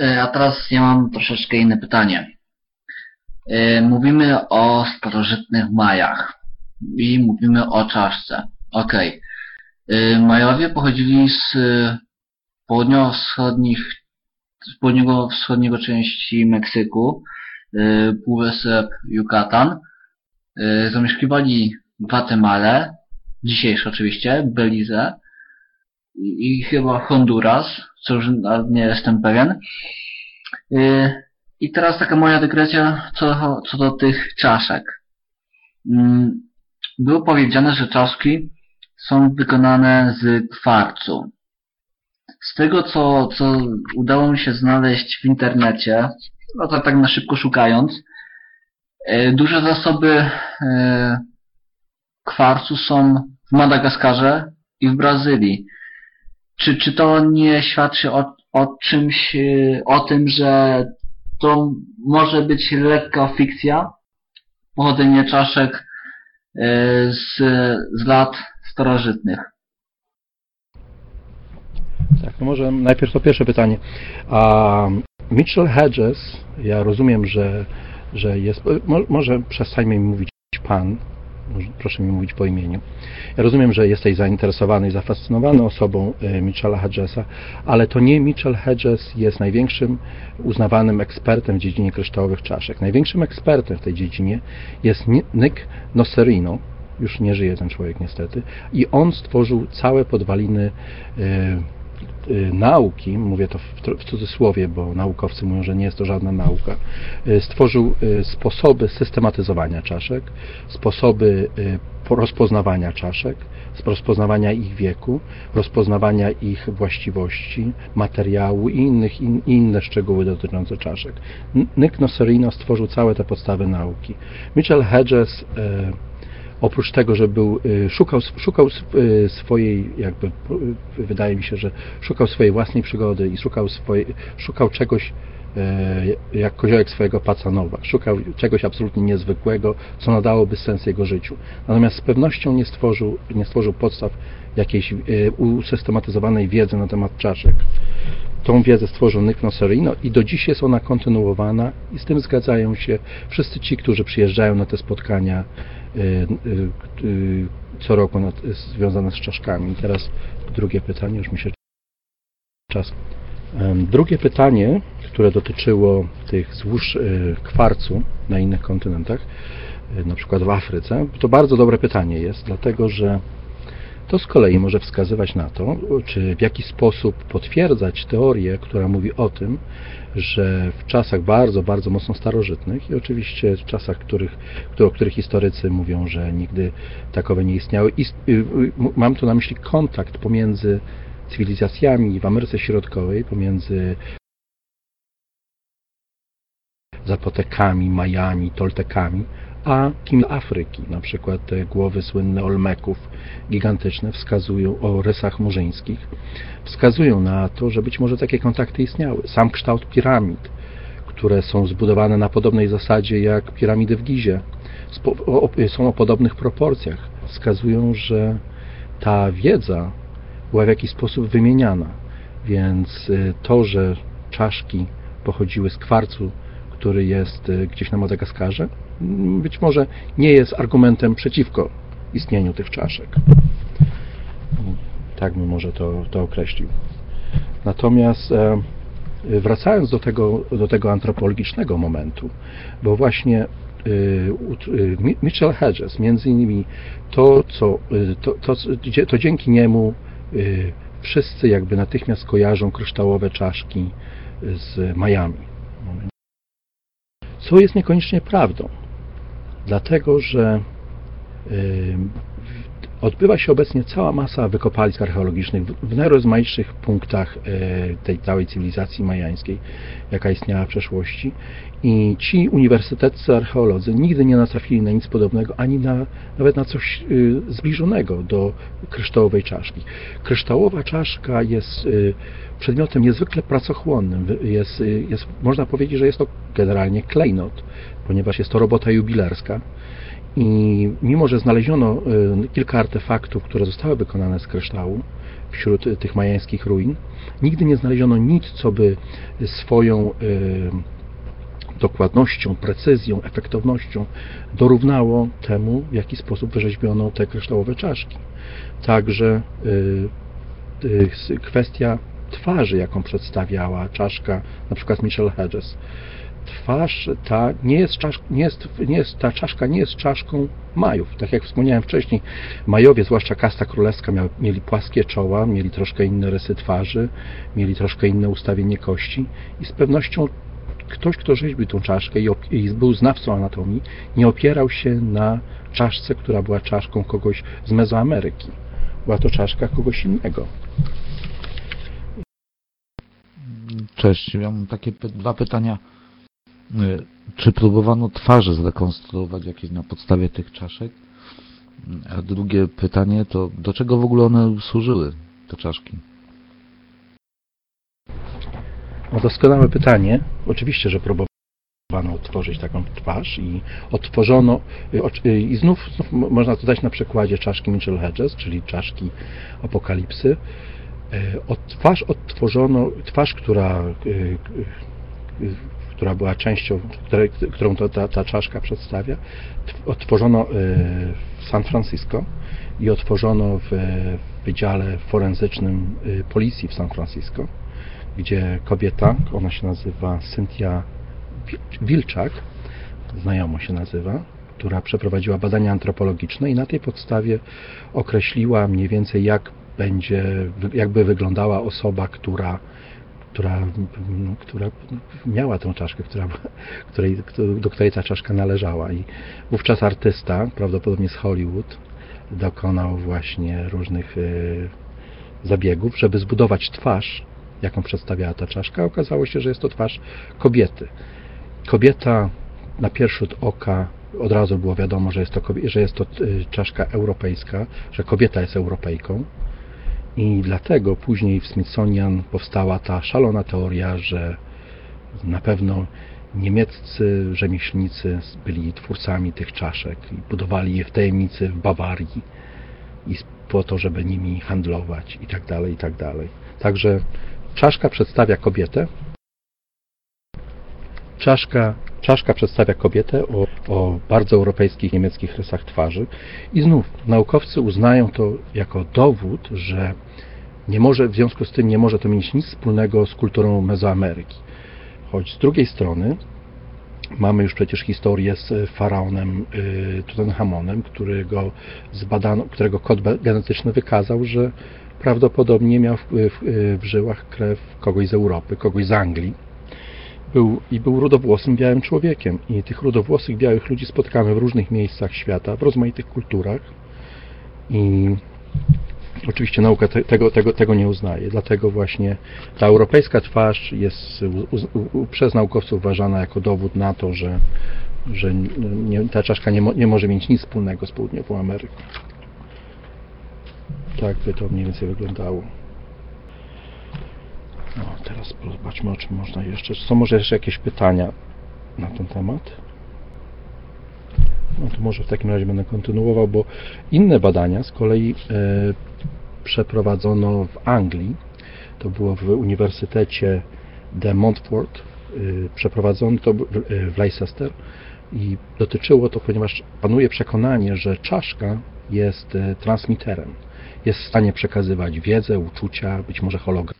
E, A teraz ja mam troszeczkę inne pytanie. E, Mówimy o starożytnych Majach i mówimy o czaszce. Okej. E, Majowie pochodzili z e, południowo-wschodnich, z południowo-wschodniego części Meksyku, półwysep Yucatan. Zamieszkiwali Gwatemalę, dzisiejsze oczywiście, Belize i, chyba Honduras, co już nie jestem pewien. I teraz taka moja dygresja co, co do tych czaszek. Mm, Było powiedziane, że czaszki są wykonane z kwarcu. Z tego, co, co udało mi się znaleźć w internecie, no to tak na szybko szukając, yy, duże zasoby yy, kwarcu są w Madagaskarze i w Brazylii. Czy, czy to nie świadczy o, o czymś, yy, o tym, że to może być lekka fikcja? Pochodzenie czaszek yy, z, z lat starożytnych. Tak, no może najpierw to pierwsze pytanie. A Mitchell Hedges, ja rozumiem, że, że jest. mo- Może przestańmy mi mówić pan. Proszę mi mówić po imieniu. Ja rozumiem, że jesteś zainteresowany i zafascynowany osobą e, Mitchella Hedgesa, ale to nie Mitchell Hedges jest największym uznawanym ekspertem w dziedzinie kryształowych czaszek. Największym ekspertem w tej dziedzinie jest Ni- Nick Nocerino. Już nie żyje ten człowiek niestety. I on stworzył całe podwaliny e, nauki, mówię to w, cudzysłowie, bo naukowcy mówią, że nie jest to żadna nauka, y, stworzył y, sposoby systematyzowania czaszek, sposoby y, po- rozpoznawania czaszek, rozpoznawania ich wieku, rozpoznawania ich właściwości, materiału i, innych, in, inne szczegóły dotyczące czaszek. Nick Nocerino stworzył całe te podstawy nauki. Mitchell Hedges y, oprócz tego, że był, y, szukał, szukał y, swojej, jakby, y, wydaje mi się, że szukał swojej własnej przygody i szukał, swojej, szukał czegoś e, jak koziołek swojego pacanowa. Szukał czegoś absolutnie niezwykłego, co nadałoby sens jego życiu. Natomiast z pewnością nie stworzył, nie stworzył podstaw jakiejś usystematyzowanej wiedzy na temat czaszek. Tą wiedzę stworzył Nick Nocerino i do dziś jest ona kontynuowana i z tym zgadzają się wszyscy ci, którzy przyjeżdżają na te spotkania y, y, y, co roku związane z czaszkami. I teraz drugie pytanie, już mi się czas. Drugie pytanie, które dotyczyło tych złóż y, kwarcu na innych kontynentach, y, na przykład w Afryce, to bardzo dobre pytanie jest, dlatego że to z kolei może wskazywać na to, czy w jaki sposób potwierdzać teorię, która mówi o tym, że w czasach bardzo, bardzo mocno starożytnych i oczywiście w czasach, których, o których historycy mówią, że nigdy takowe nie istniały, ist, y, y, mam tu na myśli kontakt pomiędzy cywilizacjami w Ameryce Środkowej, pomiędzy Zapotekami, Majami, Toltekami, a kim Afryki, na przykład te głowy słynne Olmeków gigantyczne wskazują o rysach murzyńskich, wskazują na to, że być może takie kontakty istniały. Sam kształt piramid, które są zbudowane na podobnej zasadzie jak piramidy w Gizie, są o podobnych proporcjach, wskazują, że ta wiedza była w jakiś sposób wymieniana. Więc y, to, że czaszki pochodziły z kwarcu, który jest y, gdzieś na Madagaskarze, być może nie jest argumentem przeciwko istnieniu tych czaszek. Tak bym może to, to określił. Natomiast e, wracając do tego, do tego antropologicznego momentu, bo właśnie y, Mi- Mitchell Hedges, między innymi to, co, to, to, to dzięki niemu wszyscy jakby natychmiast kojarzą kryształowe czaszki z Miami. Co jest niekoniecznie prawdą, dlatego że y, odbywa się obecnie cała masa wykopalisk archeologicznych w- najrozmaitszych punktach y, tej całej cywilizacji majańskiej, jaka istniała w przeszłości i ci uniwersyteccy archeolodzy nigdy nie natrafili na nic podobnego, ani na, nawet na coś y, zbliżonego do kryształowej czaszki. Kryształowa czaszka jest y, przedmiotem niezwykle pracochłonnym. Jest, jest, można powiedzieć, że jest to generalnie klejnot, ponieważ jest to robota jubilerska. I mimo, że znaleziono y, kilka artefaktów, które zostały wykonane z kryształu wśród y, tych majańskich ruin, nigdy nie znaleziono nic, co by swoją y, dokładnością, precyzją, efektownością dorównało temu, w jaki sposób wyrzeźbiono te kryształowe czaszki. Także kwestia twarzy, jaką przedstawiała czaszka, na przykład Michelle Hedges. Twarz ta nie jest, czasz, nie jest, nie jest, ta czaszka nie jest czaszką Majów. Tak jak wspomniałem wcześniej, Majowie, zwłaszcza kasta królewska, mieli płaskie czoła, mieli troszkę inne rysy twarzy, mieli troszkę inne ustawienie kości i z pewnością ktoś, kto rzeźbił tą czaszkę i, i był znawcą anatomii, nie opierał się na czaszce, która była czaszką kogoś z Mezoameryki. Była to czaszka kogoś innego. Cześć, ja mam takie dwa pytania. Y, Czy próbowano twarze zrekonstruować jakieś na podstawie tych czaszek? A drugie pytanie to do czego w ogóle one służyły, te czaszki? No doskonałe pytanie. Oczywiście, że próbowano odtworzyć taką twarz i odtworzono y, y, i znów, znów mo- można to dać na przykładzie czaszki Mitchell Hedges, czyli czaszki apokalipsy. Od twarz odtworzono, twarz, która, która była częścią, której, którą to, ta, ta czaszka przedstawia, tw- odtworzono y, w San Francisco i otworzono w Wydziale Forenzycznym y, Policji w San Francisco gdzie kobieta, ona się nazywa Cynthia Wil- Wilczak, znajomo się nazywa, która przeprowadziła badania antropologiczne i na tej podstawie określiła mniej więcej jak będzie, jakby wyglądała osoba, która która, no, która miała tę czaszkę, która, której, do której ta czaszka należała. I wówczas artysta, prawdopodobnie z Hollywood, dokonał właśnie różnych y, zabiegów, żeby zbudować twarz, jaką przedstawiała ta czaszka. Okazało się, że jest to twarz kobiety. Kobieta na pierwszy rzut oka od razu było wiadomo, że jest to, że jest to y, czaszka europejska, że kobieta jest Europejką. I dlatego później w Smithsonian powstała ta szalona teoria, że Na pewno niemieccy rzemieślnicy byli twórcami tych czaszek i budowali je w tajemnicy w Bawarii i po to, żeby nimi handlować i tak dalej, i tak dalej. Także czaszka przedstawia kobietę. Czaszka, czaszka przedstawia kobietę o, o bardzo europejskich, niemieckich rysach twarzy i znów naukowcy uznają to jako dowód, że nie może, w związku z tym nie może to mieć nic wspólnego z kulturą Mezoameryki. Choć z drugiej strony mamy już przecież historię z faraonem y, Tutenchamonem, którego zbadano, którego kod genetyczny wykazał, że prawdopodobnie miał w, w, w żyłach krew kogoś z Europy, kogoś z Anglii. Był, I był rudowłosym białym człowiekiem. I tych rudowłosych białych ludzi spotkamy w różnych miejscach świata, w rozmaitych kulturach. I Oczywiście nauka te, tego, tego, tego nie uznaje, dlatego właśnie ta europejska twarz jest u, u, przez naukowców uważana jako dowód na to, że, że nie, ta czaszka nie, mo, nie może mieć nic wspólnego z południową Ameryką. Tak by to mniej więcej wyglądało. No, teraz zobaczmy, o czym można jeszcze. Są może jeszcze jakieś pytania na ten temat? No to może w takim razie będę kontynuował, bo inne badania z kolei e, przeprowadzono w Anglii. To było w Uniwersytecie de Montfort. E, przeprowadzono to w Leicester i dotyczyło to, ponieważ panuje przekonanie, że czaszka jest e, transmiterem. Jest w stanie przekazywać wiedzę, uczucia, być może hologram.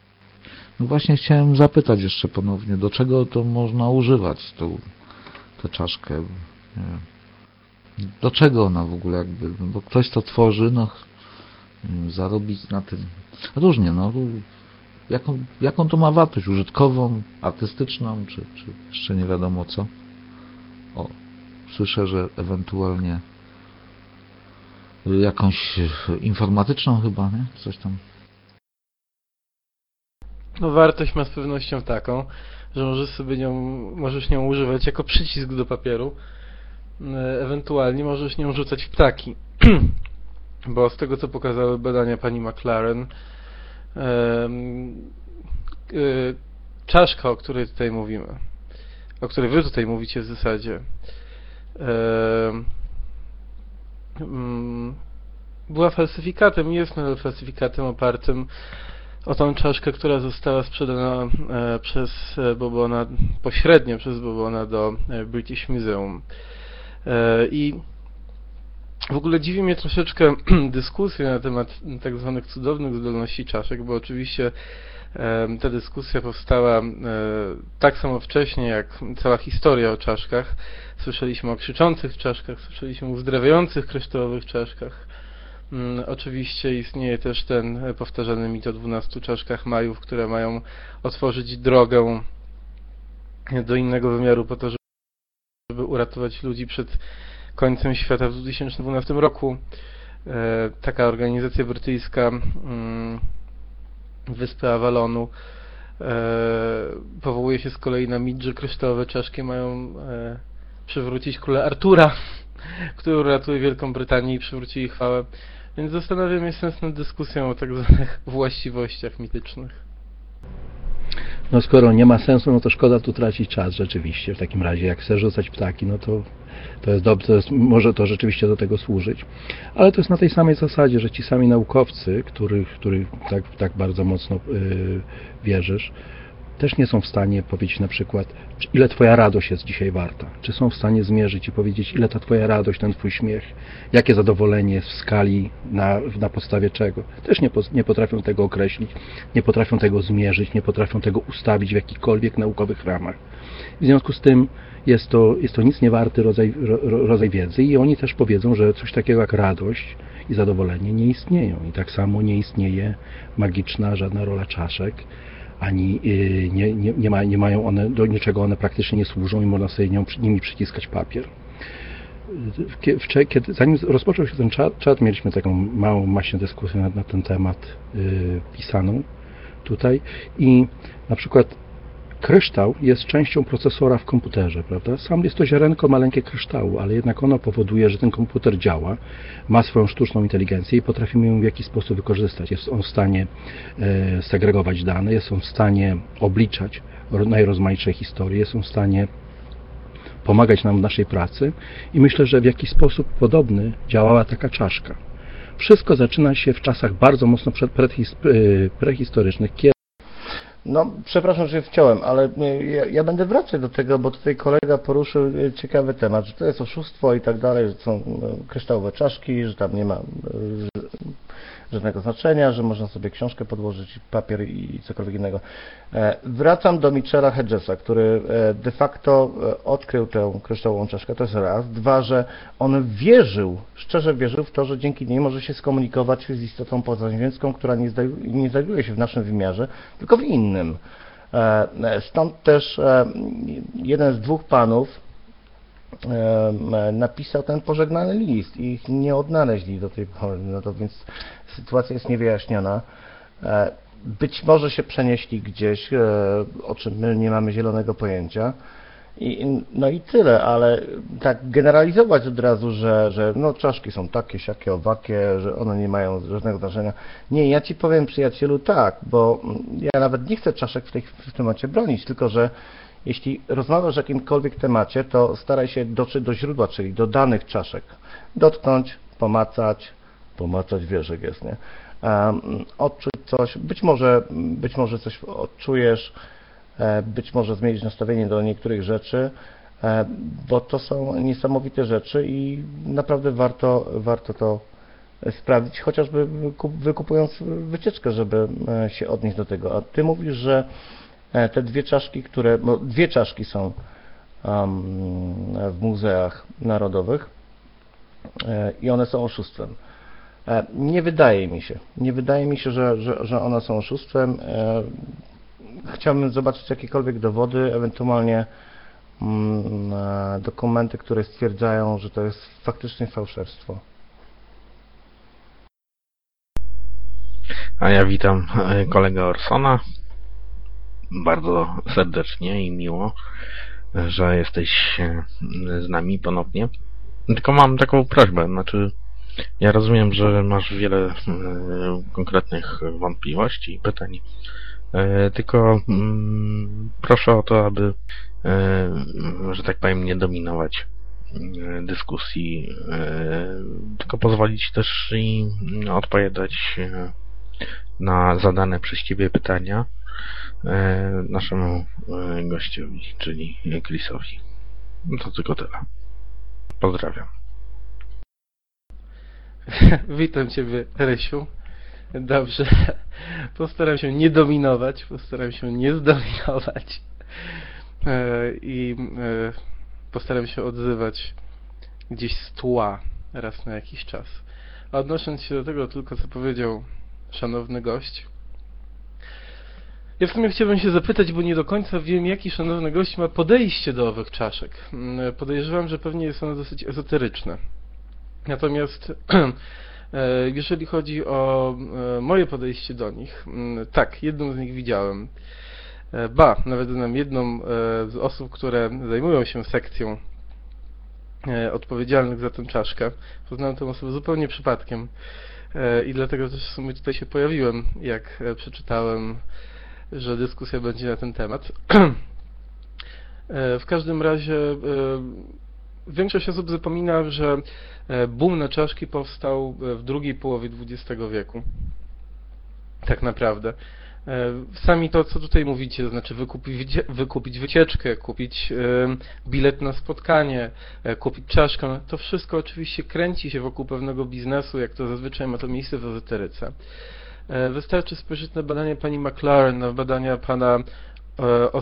No właśnie chciałem zapytać jeszcze ponownie, do czego to można używać, tą, tę czaszkę? Nie wiem do czego ona w ogóle jakby, no bo ktoś to tworzy, no zarobić na tym różnie, no jaką, jaką to ma wartość, użytkową, artystyczną, czy, czy jeszcze nie wiadomo co. O, słyszę, że ewentualnie jakąś informatyczną chyba, nie? Coś tam. No wartość ma z pewnością taką, że możesz sobie nią, możesz nią używać jako przycisk do papieru, ewentualnie możesz nią rzucać ptaki. Bo z tego, co pokazały badania pani McLaren, e, czaszka, o której tutaj mówimy, o której wy tutaj mówicie w zasadzie, mm, była falsyfikatem jest nadal falsyfikatem opartym o tą czaszkę, która została sprzedana e, przez Bobona, pośrednio przez Bobona do British Museum. I w ogóle dziwi mnie troszeczkę dyskusja na temat tak zwanych cudownych zdolności czaszek, bo oczywiście ta dyskusja powstała e, tak samo wcześnie jak cała historia o czaszkach. Słyszeliśmy o krzyczących czaszkach, słyszeliśmy o uzdrawiających kryształowych czaszkach. Mm, oczywiście istnieje też ten powtarzany mit o 12 czaszkach majów, które mają otworzyć drogę do innego wymiaru po to, żeby żeby uratować ludzi przed końcem świata w 2012 roku. E, taka organizacja brytyjska mm, Wyspy Avalonu e, powołuje się z kolei na mit, że kryształowe czaszki mają e, przywrócić króla Artura, który uratuje Wielką Brytanię i przywróci jej chwałę. Więc zastanawiam się sens nad dyskusją o tak zwanych właściwościach mitycznych. No skoro nie ma sensu, no to szkoda tu tracić czas rzeczywiście. W takim razie, jak chcesz rzucać ptaki, no to, to jest dobrze, to jest, może to rzeczywiście do tego służyć. Ale to jest na tej samej zasadzie, że ci sami naukowcy, których, których tak, tak bardzo mocno yy, wierzysz, też nie są w stanie powiedzieć na przykład, ile Twoja radość jest dzisiaj warta. Czy są w stanie zmierzyć i powiedzieć, ile ta Twoja radość, ten Twój śmiech, jakie zadowolenie w skali, na, na podstawie czego. Też nie, nie potrafią tego określić, nie potrafią tego zmierzyć, nie potrafią tego ustawić w jakichkolwiek naukowych ramach. W związku z tym jest to, jest to nic nie warty rodzaj, ro, rodzaj wiedzy i oni też powiedzą, że coś takiego jak radość i zadowolenie nie istnieją. I tak samo nie istnieje magiczna żadna rola czaszek, ani y, nie, nie, nie, ma, nie mają one, do niczego one praktycznie nie służą i można sobie nimi przyciskać papier. Kiedy, zanim rozpoczął się ten czat, czat mieliśmy taką małą maśną dyskusję na, na ten temat yy, pisaną tutaj i na przykład kryształ jest częścią procesora w komputerze, prawda? Sam jest to ziarenko maleńkie kryształu, ale jednak ono powoduje, że ten komputer działa, ma swoją sztuczną inteligencję i potrafimy ją w jakiś sposób wykorzystać. Jest on w stanie e, segregować dane, jest on w stanie obliczać ro- najrozmaitsze historie, jest on w stanie pomagać nam w naszej pracy i myślę, że w jakiś sposób podobny działała taka czaszka. Wszystko zaczyna się w czasach bardzo mocno przed- e, No, przepraszam, że wciąłem, ale y, ja, ja będę wracać do tego, bo tutaj kolega poruszył y, ciekawy temat, że to jest oszustwo i tak dalej, że są y, kryształowe czaszki, że tam nie ma znaczenia, że można sobie książkę podłożyć, papier i cokolwiek innego. E, Wracam do Michela Hedgesa, który e, de facto e, odkrył tę kryształową czaszkę, to jest raz. Dwa, że on wierzył, szczerze wierzył w to, że dzięki niej może się skomunikować z istotą pozaziemską, która nie, nie znajduje się w naszym wymiarze, tylko w innym. Stąd też jeden z dwóch panów napisał ten pożegnany list i ich nie odnaleźli do tej pory, no to więc sytuacja jest niewyjaśniona. E, Być może się przenieśli gdzieś, e, o czym my nie mamy zielonego pojęcia. I, no i tyle, ale tak generalizować od razu, że, że no czaszki są takie, siakie, owakie, że one nie mają żadnego znaczenia. Nie, ja Ci powiem przyjacielu tak, bo ja nawet nie chcę czaszek w, tej, w tym temacie bronić, tylko że jeśli rozmawiasz o jakimkolwiek temacie, to staraj się dotrzeć do źródła, czyli do danych czaszek. Dotknąć, pomacać, pomacać wierzeg jest, nie? Odczuć coś, być może, być może coś odczujesz, e, być może zmienić nastawienie do niektórych rzeczy, e, bo to są niesamowite rzeczy i naprawdę warto, warto to sprawdzić, chociażby wykup- wykupując wycieczkę, żeby e, się odnieść do tego. A Ty mówisz, że te dwie czaszki, które, dwie czaszki są w muzeach narodowych e, i one są oszustwem. E, Nie wydaje mi się, nie wydaje mi się, że, że, że one są oszustwem. E, Chciałbym zobaczyć jakiekolwiek dowody, ewentualnie mm, e, dokumenty, które stwierdzają, że to jest faktycznie fałszerstwo. A ja witam e, kolegę Orsona. Bardzo serdecznie i miło, że jesteś e, z nami ponownie. Tylko mam taką prośbę, znaczy ja rozumiem, że masz wiele e, konkretnych wątpliwości i pytań. E, Tylko mm, proszę o to, aby, że tak powiem, nie dominować dyskusji, tylko pozwolić też i odpowiadać na zadane przez Ciebie pytania naszemu e, gościowi, czyli Chrisowi. No to tylko tyle. Pozdrawiam. Witam Ciebie, Rysiu. Dobrze. Postaram się nie dominować, postaram się nie zdominować. E, I e, postaram się odzywać gdzieś z tła raz na jakiś czas. A odnosząc się do tego tylko, co powiedział szanowny gość, ja w sumie chciałbym się zapytać, bo nie do końca wiem, jaki szanowny gość ma podejście do owych czaszek. Mm, Podejrzewam, że pewnie jest ono dosyć ezoteryczne. Natomiast e, jeżeli chodzi o e, moje podejście do nich, mm, tak, jedną z nich widziałem. E, Ba, nawet znam jedną z osób, które zajmują się sekcją odpowiedzialnych za tę czaszkę. Poznałem tę osobę zupełnie przypadkiem i dlatego też w sumie tutaj się pojawiłem, jak przeczytałem, że dyskusja będzie na ten temat. E, W każdym razie e, większość osób zapomina, że e, boom na czaszki powstał w drugiej połowie XX wieku. Tak naprawdę. Sami to, co tutaj mówicie, to znaczy wykupić, wykupić wycieczkę, kupić bilet na spotkanie, kupić czaszkę, to wszystko oczywiście kręci się wokół pewnego biznesu, jak to zazwyczaj ma to miejsce w ezoteryce. E, Wystarczy spojrzeć na badania pani McLaren, na badania pana e,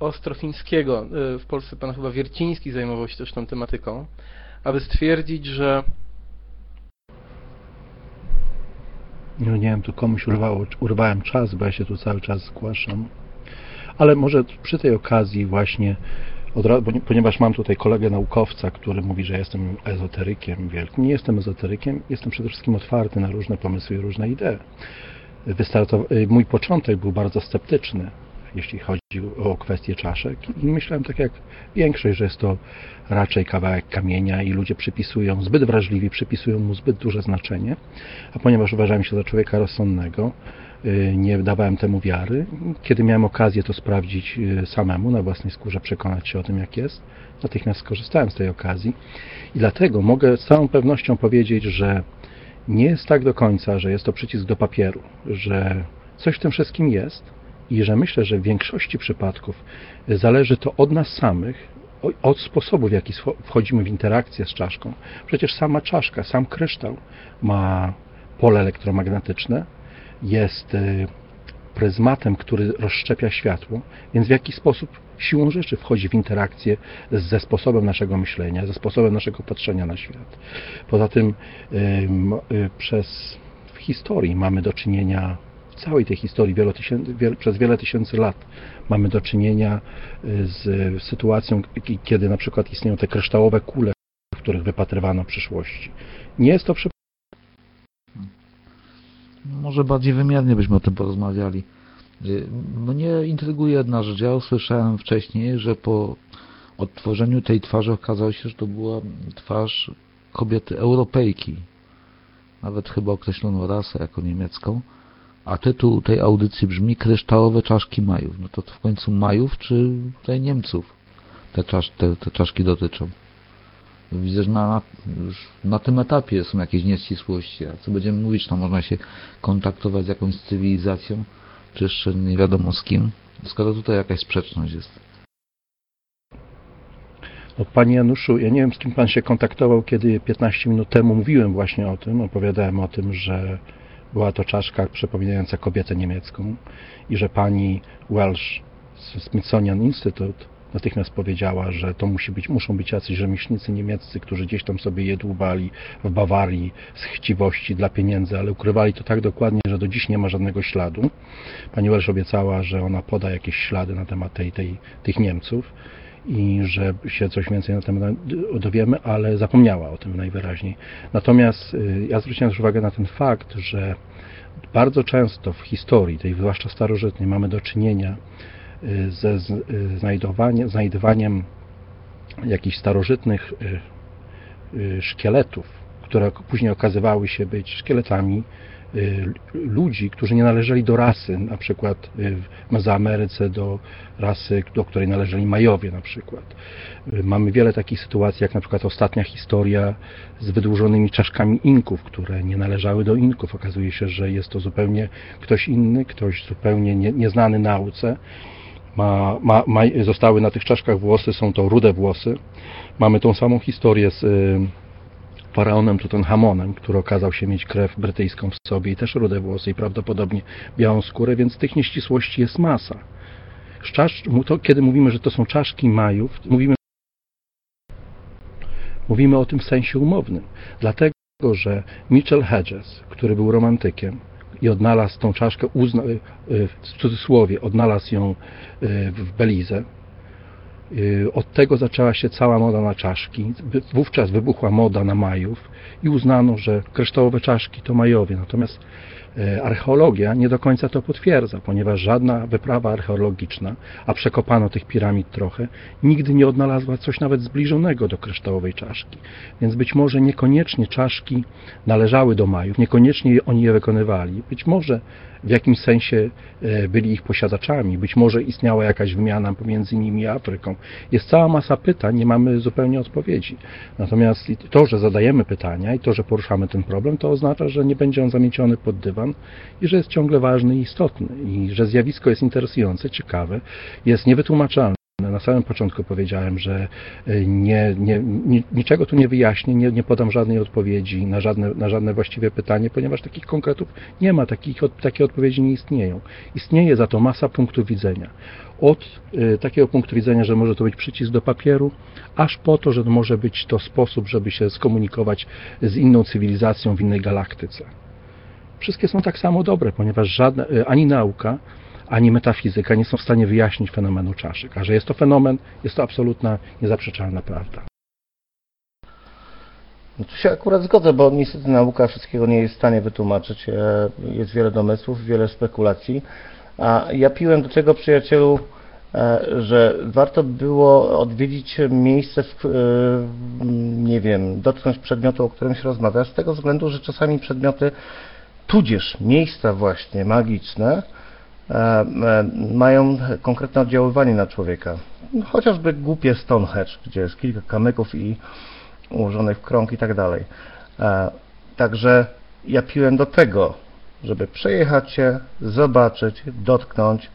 Ostrofińskiego. E, W Polsce pan chyba Wierciński zajmował się też tą tematyką, aby stwierdzić, że No nie wiem, tu komuś urwało, urwałem czas, bo ja się tu cały czas zgłaszam. Ale może przy tej okazji właśnie, od ra- bo nie- ponieważ mam tutaj kolegę naukowca, który mówi, że jestem ezoterykiem wielkim. Nie jestem ezoterykiem, jestem przede wszystkim otwarty na różne pomysły i różne idee. Wystartow- y, mój początek był bardzo sceptyczny. jeśli chodzi o kwestię czaszek. I myślałem tak jak większość, że jest to raczej kawałek kamienia i ludzie przypisują, zbyt wrażliwi, przypisują mu zbyt duże znaczenie. A ponieważ uważałem się za człowieka rozsądnego, nie dawałem temu wiary. Kiedy miałem okazję to sprawdzić y, samemu, na własnej skórze, przekonać się o tym, jak jest, natychmiast skorzystałem z tej okazji. I dlatego mogę z całą pewnością powiedzieć, że nie jest tak do końca, że jest to przycisk do papieru, że coś w tym wszystkim jest i że myślę, że w większości przypadków zależy to od nas samych, od sposobu, w jaki wchodzimy w interakcję z czaszką. Przecież sama czaszka, sam kryształ ma pole elektromagnetyczne, jest y, pryzmatem, który rozszczepia światło, więc w jaki sposób siłą rzeczy wchodzi w interakcję ze sposobem naszego myślenia, ze sposobem naszego patrzenia na świat. Poza tym y, przez w historii mamy do czynienia w całej tej historii wiele, przez wiele tysięcy lat mamy do czynienia y, z sytuacją, kiedy na przykład istnieją te kryształowe kule, w których wypatrywano przyszłości. Nie jest to przypadek. Może bardziej wymiernie byśmy o tym porozmawiali. Mnie intryguje jedna rzecz. Ja usłyszałem wcześniej, że po odtworzeniu tej twarzy okazało się, że to była twarz kobiety Europejki. Nawet chyba określono rasę jako niemiecką. A tytuł tej audycji brzmi Kryształowe czaszki Majów. No to w końcu Majów czy tutaj Niemców te, czasz, te, te czaszki dotyczą? Widzę, że na, już na tym etapie są jakieś nieścisłości. A co będziemy mówić, to można się kontaktować z jakąś cywilizacją, czy jeszcze nie wiadomo z kim, skoro tutaj jakaś sprzeczność jest. No, Panie Januszu, ja nie wiem, z kim Pan się kontaktował, kiedy 15 minut temu mówiłem właśnie o tym, opowiadałem o tym, że była to czaszka przypominająca kobietę niemiecką i że pani Welsh z Smithsonian Institute natychmiast powiedziała, że to musi być, muszą być jacyś rzemieślnicy niemieccy, którzy gdzieś tam sobie je dłubali w Bawarii z chciwości dla pieniędzy, ale ukrywali to tak dokładnie, że do dziś nie ma żadnego śladu. Pani Welsh obiecała, że ona poda jakieś ślady na temat tej, tej, tych Niemców i że się coś więcej na temat dowiemy, ale zapomniała o tym najwyraźniej. Natomiast y, ja zwróciłem też uwagę na ten fakt, że bardzo często w historii, tej zwłaszcza starożytnej, mamy do czynienia ze y, znajdywaniem jakichś starożytnych szkieletów, które później okazywały się być szkieletami Y, ludzi, którzy nie należeli do rasy, na przykład y, w Mezoameryce do rasy, do której należeli Majowie na przykład. Y, mamy wiele takich sytuacji, jak na przykład ostatnia historia z wydłużonymi czaszkami Inków, które nie należały do Inków. Okazuje się, że jest to zupełnie ktoś inny, ktoś zupełnie nie, nieznany nauce. Ma, ma, ma, zostały na tych czaszkach włosy, są to rude włosy. Mamy tą samą historię z faraonem Tutenhamonem, który okazał się mieć krew brytyjską w sobie i też rude włosy i prawdopodobnie białą skórę, więc tych nieścisłości jest masa. Czasz, to, kiedy mówimy, że to są czaszki Majów, mówimy, mówimy o tym w sensie umownym. Dlatego, że Mitchell Hedges, który był romantykiem i odnalazł tą czaszkę, uzna, y, y, w cudzysłowie, odnalazł ją y, w Belize, od tego zaczęła się cała moda na czaszki. Wówczas wybuchła moda na majów i uznano, że kryształowe czaszki to majowie. Natomiast archeologia nie do końca to potwierdza, ponieważ żadna wyprawa archeologiczna, a przekopano tych piramid trochę, nigdy nie odnalazła coś nawet zbliżonego do kryształowej czaszki. Więc być może niekoniecznie czaszki należały do Majów, niekoniecznie oni je wykonywali. Być może w jakimś sensie e, byli ich posiadaczami, być może istniała jakaś wymiana pomiędzy nimi a Afryką. Jest cała masa pytań, nie mamy zupełnie odpowiedzi. Natomiast to, że zadajemy pytania i to, że poruszamy ten problem, to oznacza, że nie będzie on zamieciony pod dywan, i że jest ciągle ważny i istotny i że zjawisko jest interesujące, ciekawe, jest niewytłumaczalne. Na samym początku powiedziałem, że e, nie, nie, niczego tu nie wyjaśnię, nie, nie podam żadnej odpowiedzi na żadne, na żadne właściwe pytanie, ponieważ takich konkretów nie ma, takich, takie odpowiedzi nie istnieją. Istnieje za to masa punktów widzenia. Od y, takiego punktu widzenia, że może to być przycisk do papieru, aż po to, że może być to sposób, żeby się skomunikować z inną cywilizacją w innej galaktyce wszystkie są tak samo dobre, ponieważ żadne, y, ani nauka, ani metafizyka nie są w stanie wyjaśnić fenomenu czaszek. A że jest to fenomen, jest to absolutna, niezaprzeczalna prawda. No tu się akurat zgodzę, bo niestety nauka wszystkiego nie jest w stanie wytłumaczyć. E, jest wiele domysłów, wiele spekulacji. A ja piłem do tego przyjacielu, e, że warto było odwiedzić miejsce, w, e, nie wiem, dotknąć przedmiotu, o którym się rozmawia, z tego względu, że czasami przedmioty, tudzież miejsca właśnie magiczne, mają konkretne oddziaływanie na człowieka. Chociażby głupie Stonehenge, gdzie jest kilka kamyków i ułożonych w krąg i tak dalej. E, Także ja piłem do tego, żeby przejechać się, zobaczyć, dotknąć,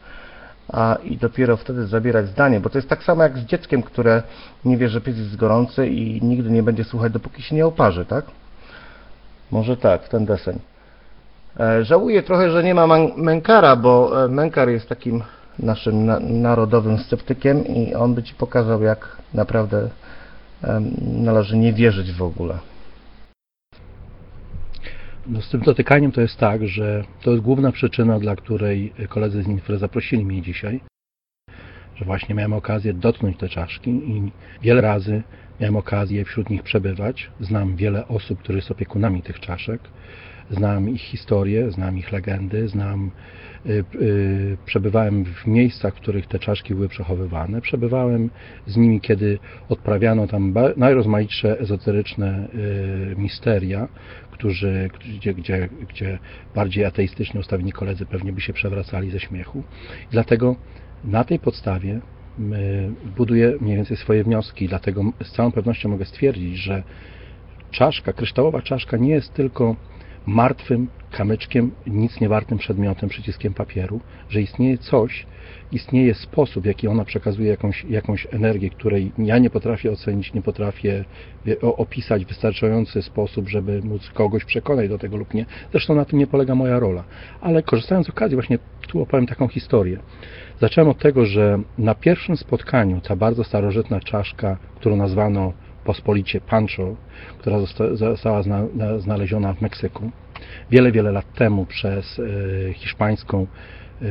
a i dopiero wtedy zabierać zdanie, bo to jest tak samo jak z dzieckiem, które nie wie, że pies jest gorący i nigdy nie będzie słuchać, dopóki się nie oparzy, tak? Może tak, ten deseń. E, Żałuję trochę, że nie ma Menkara, bo e, Menkar jest takim naszym na narodowym sceptykiem i on by Ci pokazał, jak naprawdę należy nie wierzyć w ogóle. No z tym dotykaniem to jest tak, że to jest główna przyczyna, dla której koledzy z Infra zaprosili mnie dzisiaj, że właśnie miałem okazję dotknąć te czaszki i wiele razy miałem okazję wśród nich przebywać. Znam wiele osób, które są opiekunami tych czaszek. Znam ich historię, znam ich legendy, znam, y, y, przebywałem w miejscach, w których te czaszki były przechowywane. Przebywałem z nimi, kiedy odprawiano tam najrozmaitsze ezoteryczne y, misteria, którzy, gdzie, gdzie, gdzie bardziej ateistycznie ustawieni koledzy pewnie by się przewracali ze śmiechu. I dlatego na tej podstawie buduję mniej więcej swoje wnioski. Dlatego z całą pewnością mogę stwierdzić, że czaszka, kryształowa czaszka nie jest tylko martwym kamyczkiem, nic niewartym przedmiotem, przyciskiem papieru, że istnieje coś, istnieje sposób, w jaki ona przekazuje jakąś, jakąś energię, której ja nie potrafię ocenić, nie potrafię opisać w wystarczający sposób, żeby móc kogoś przekonać do tego lub nie. Zresztą na tym nie polega moja rola. Ale korzystając z okazji, właśnie tu opowiem taką historię. Zacząłem od tego, że na pierwszym spotkaniu ta bardzo starożytna czaszka, którą nazwano pospolicie Pancho, która zosta- została zna, na- znaleziona w Meksyku wiele, wiele lat temu przez e, hiszpańską e,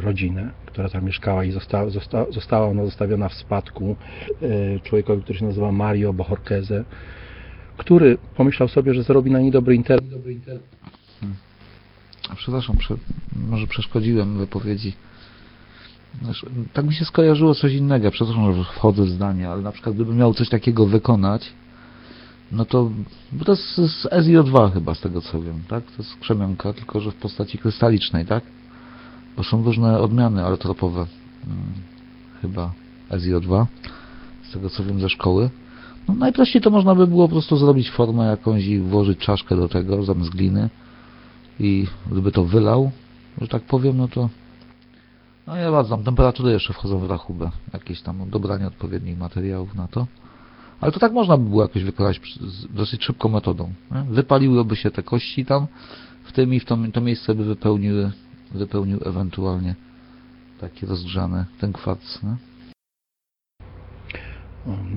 rodzinę, która tam mieszkała i została, zosta, została ona zostawiona w spadku e, człowiekowi, który się nazywa Mario Bojorqueze, który pomyślał sobie, że zrobi na niej dobry internet. Internet. Przepraszam, prze, może przeszkodziłem wypowiedzi. Znaczy, tak mi się skojarzyło coś innego, przepraszam, że wchodzę w zdanie, ale na przykład gdybym miał coś takiego wykonać, no to, bo to jest z SIO2 chyba, z tego co wiem, tak? To jest krzemionka, tylko że w postaci krystalicznej, tak? Bo są różne odmiany alotropowe, hmm, chyba SIO2, z tego co wiem ze szkoły. No najprościej to można by było po prostu zrobić formę jakąś i włożyć czaszkę do tego zamiast gliny i gdyby to wylał, że tak powiem, no to no ja tam temperatury jeszcze wchodzą w rachubę, jakieś tam dobranie odpowiednich materiałów na to. Ale to tak można by było jakoś wykonać dosyć szybką metodą. Nie? Wypaliłyby się te kości tam w tym i w to, to miejsce by wypełniły, wypełnił ewentualnie taki rozgrzany ten kwarc. Nie?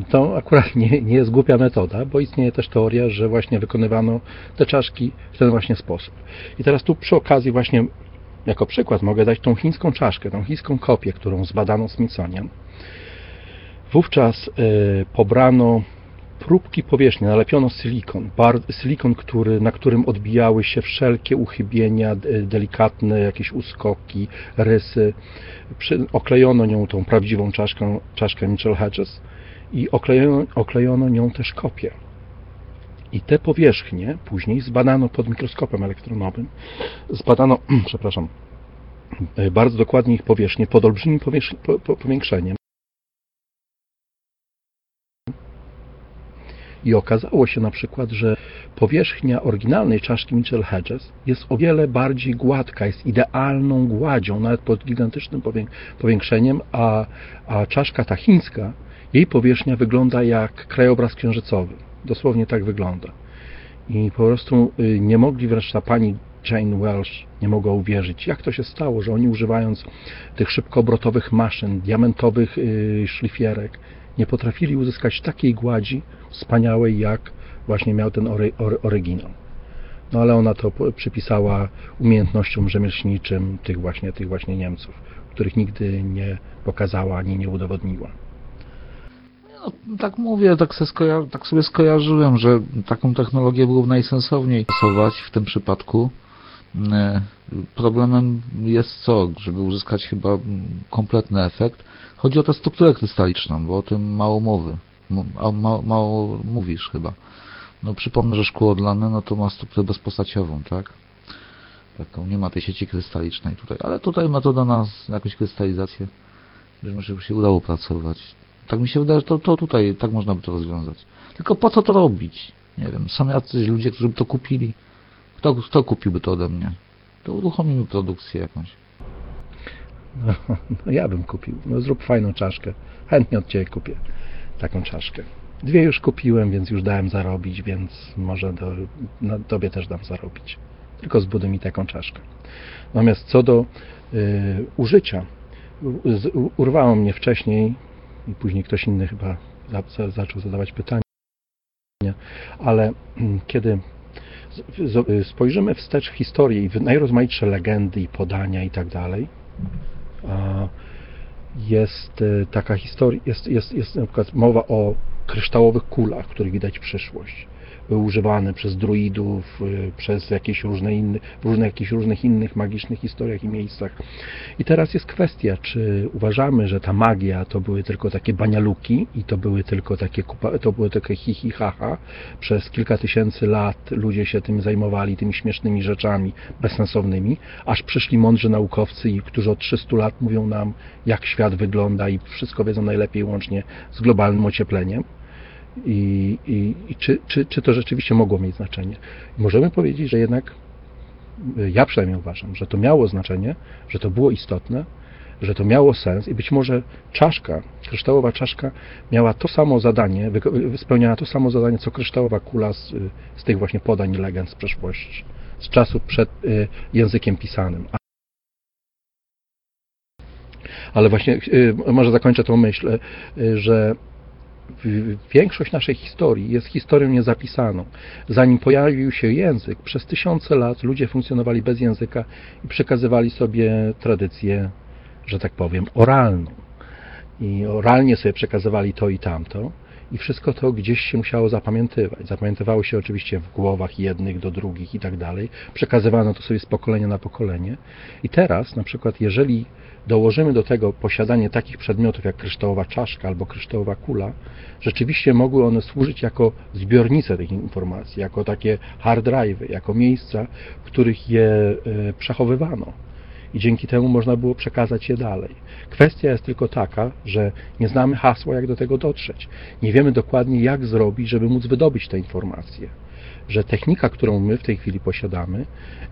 To akurat nie, nie jest głupia metoda, bo istnieje też teoria, że właśnie wykonywano te czaszki w ten właśnie sposób. I teraz tu przy okazji właśnie jako przykład mogę dać tą chińską czaszkę, tą chińską kopię, którą zbadano Smithsonian. Wówczas e, pobrano próbki powierzchni, nalepiono silikon, bar, silikon, który, na którym odbijały się wszelkie uchybienia, delikatne jakieś uskoki, rysy. Przy, oklejono nią tą prawdziwą czaszką, czaszkę Mitchell Hedges i oklejono, oklejono nią też kopię. I te powierzchnie później zbadano pod mikroskopem elektronowym. Zbadano, przepraszam, e, bardzo dokładnie ich powierzchnię pod olbrzymim powiększeniem. I okazało się na przykład, że powierzchnia oryginalnej czaszki Mitchell Hedges jest o wiele bardziej gładka, jest idealną gładzią, nawet pod gigantycznym powię- powiększeniem, a, a czaszka ta chińska, jej powierzchnia wygląda jak krajobraz księżycowy. Dosłownie tak wygląda. I po prostu y, nie mogli ta pani Jane Welsh nie mogła uwierzyć, jak to się stało, że oni używając tych szybkoobrotowych maszyn, diamentowych y, szlifierek, nie potrafili uzyskać takiej gładzi wspaniałej, jak właśnie miał ten ory, ory, oryginał. No ale ona to przypisała umiejętnościom rzemieślniczym tych właśnie, tych właśnie Niemców, których nigdy nie pokazała ani nie udowodniła. No, tak mówię, tak, se skoja- tak sobie skojarzyłem, że taką technologię byłoby najsensowniej stosować w tym przypadku. e, problemem jest co? Żeby uzyskać chyba kompletny efekt. Chodzi o tę strukturę krystaliczną, bo o tym mało mowy. Mało, mało, mało mówisz chyba. No przypomnę, że szkło odlane no to ma strukturę bezpostaciową, tak? Taką, nie ma tej sieci krystalicznej tutaj, ale tutaj metoda na jakąś krystalizację, żeby się udało pracować. Tak mi się wydaje, że to, to tutaj tak można by to rozwiązać. Tylko po co to robić? Nie wiem, są jacyś ludzie, którzy by to kupili. Kto, kto kupiłby to ode mnie? To uruchomimy produkcję jakąś. No, no ja bym kupił. No zrób fajną czaszkę. Chętnie od Ciebie kupię taką czaszkę. Dwie już kupiłem, więc już dałem zarobić, więc może do, no, Tobie też dam zarobić. Tylko zbuduj mi taką czaszkę. Natomiast co do y, użycia, urwało mnie wcześniej i później ktoś inny chyba za, za, zaczął zadawać pytania, ale kiedy spojrzymy wstecz w historię i w najrozmaitsze legendy i podania i tak dalej, jest y, taka historia, jest, jest, jest na przykład mowa o kryształowych kulach, których widać przyszłość były używane przez druidów, y, przez jakieś różne inne, w różnych, różnych innych magicznych historiach i miejscach. I teraz jest kwestia, czy uważamy, że ta magia to były tylko takie banialuki i to były tylko takie, to były takie hi, hi ha, ha. Przez kilka tysięcy lat ludzie się tym zajmowali, tymi śmiesznymi rzeczami bezsensownymi, aż przyszli mądrzy naukowcy, którzy od 300 lat mówią nam, jak świat wygląda i wszystko wiedzą najlepiej łącznie z globalnym ociepleniem i, i, i czy, czy, czy to rzeczywiście mogło mieć znaczenie. Możemy powiedzieć, że jednak y, ja przynajmniej uważam, że to miało znaczenie, że to było istotne, że to miało sens i być może czaszka, kryształowa czaszka miała to samo zadanie, spełniała to samo zadanie, co kryształowa kula z, z tych właśnie podań legend z przeszłości, z czasów przed y, językiem pisanym. Ale właśnie, y, może zakończę tą myśl, że większość naszej historii jest historią niezapisaną. Zanim pojawił się język, przez tysiące lat ludzie funkcjonowali bez języka i przekazywali sobie tradycję, że tak powiem, oralną. I oralnie sobie przekazywali to i tamto. I wszystko to gdzieś się musiało zapamiętywać. Zapamiętywało się oczywiście w głowach jednych do drugich i tak dalej. Przekazywano to sobie z pokolenia na pokolenie. I teraz, na przykład, jeżeli dołożymy do tego posiadanie takich przedmiotów jak kryształowa czaszka albo kryształowa kula, rzeczywiście mogły one służyć jako zbiornice tych informacji, jako takie hard drive, jako miejsca, w których je e, przechowywano. I dzięki temu można było przekazać je dalej. Kwestia jest tylko taka, że nie znamy hasła, jak do tego dotrzeć. Nie wiemy dokładnie, jak zrobić, żeby móc wydobyć te informacje że technika, którą my w tej chwili posiadamy,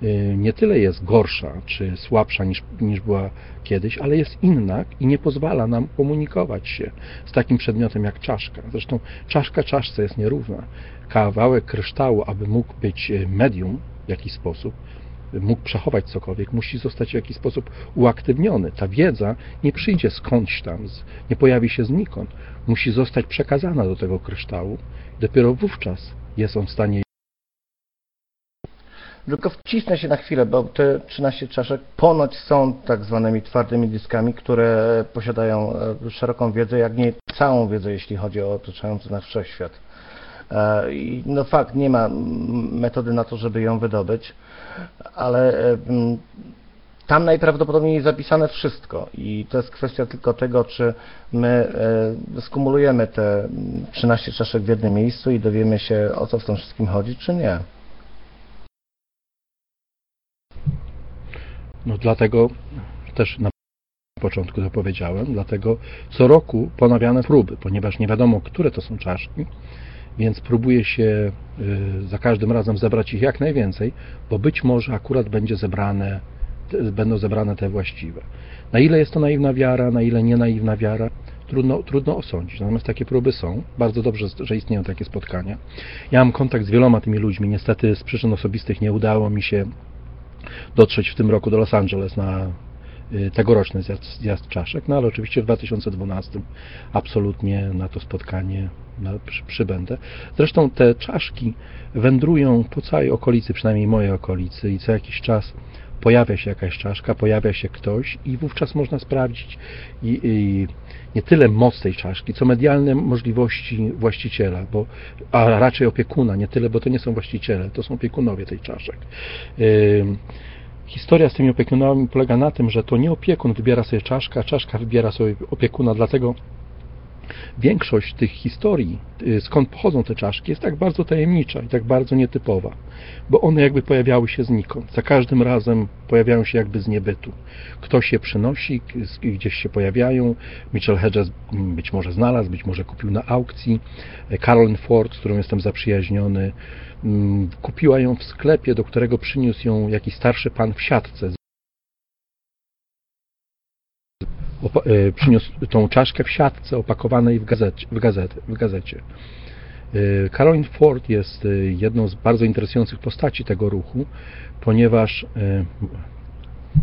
y, nie tyle jest gorsza czy słabsza niż, niż była kiedyś, ale jest inna i nie pozwala nam komunikować się z takim przedmiotem jak czaszka. Zresztą czaszka czaszce jest nierówna. Kawałek kryształu, aby mógł być y, medium w jakiś sposób, mógł przechować cokolwiek, musi zostać w jakiś sposób uaktywniony. Ta wiedza nie przyjdzie skądś tam, nie pojawi się znikąd. Musi zostać przekazana do tego kryształu. Dopiero wówczas jest on w stanie tylko wcisnę się na chwilę, bo te 13 czaszek ponoć są tak zwanymi twardymi dyskami, które posiadają e, szeroką wiedzę, jak nie całą wiedzę, jeśli chodzi o otaczający nas wszechświat. E, I no fakt, nie ma metody na to, żeby ją wydobyć, ale e, tam najprawdopodobniej jest zapisane wszystko i to jest kwestia tylko tego, czy my skumulujemy te 13 czaszek w jednym miejscu i dowiemy się, o co w tym wszystkim chodzi, czy nie. No dlatego też na początku to powiedziałem, dlatego co roku ponawiane próby, ponieważ nie wiadomo, które to są czaszki, więc próbuje się y, za każdym razem zebrać ich jak najwięcej, bo być może akurat będzie zebrane, będą zebrane te właściwe. Na ile jest to naiwna wiara, na ile nie naiwna wiara, trudno, trudno osądzić. Natomiast takie próby są. Bardzo dobrze, że istnieją takie spotkania. Ja mam kontakt z wieloma tymi ludźmi. Niestety z przyczyn osobistych nie udało mi się dotrzeć w tym roku do Los Angeles na tegoroczny zjazd, zjazd czaszek, no ale oczywiście w 2012 absolutnie na to spotkanie przybędę. Zresztą te czaszki wędrują po całej okolicy, przynajmniej mojej okolicy i co jakiś czas pojawia się jakaś czaszka, pojawia się ktoś i wówczas można sprawdzić i, i nie tyle moc tej czaszki, co medialne możliwości właściciela, bo, a raczej opiekuna, nie tyle, bo to nie są właściciele, to są opiekunowie tej czaszek. Ym, Historia z tymi opiekunami polega na tym, że to nie opiekun wybiera sobie czaszkę, a czaszka wybiera sobie opiekuna, dlatego większość tych historii, y, skąd pochodzą te czaszki, jest tak bardzo tajemnicza i tak bardzo nietypowa, bo one jakby pojawiały się znikąd. Za każdym razem pojawiają się jakby z niebytu. Ktoś je przynosi, gdzieś się pojawiają. Mitchell Hedges być może znalazł, być może kupił na aukcji. Carolyn Ford, z którą jestem zaprzyjaźniony, mm, kupiła ją w sklepie, do którego przyniósł ją jakiś starszy pan w siatce przyniósł tą czaszkę w siatce opakowanej w gazecie. W w gazecie. E, Caroline Ford jest e, jedną z bardzo interesujących postaci tego ruchu, ponieważ e,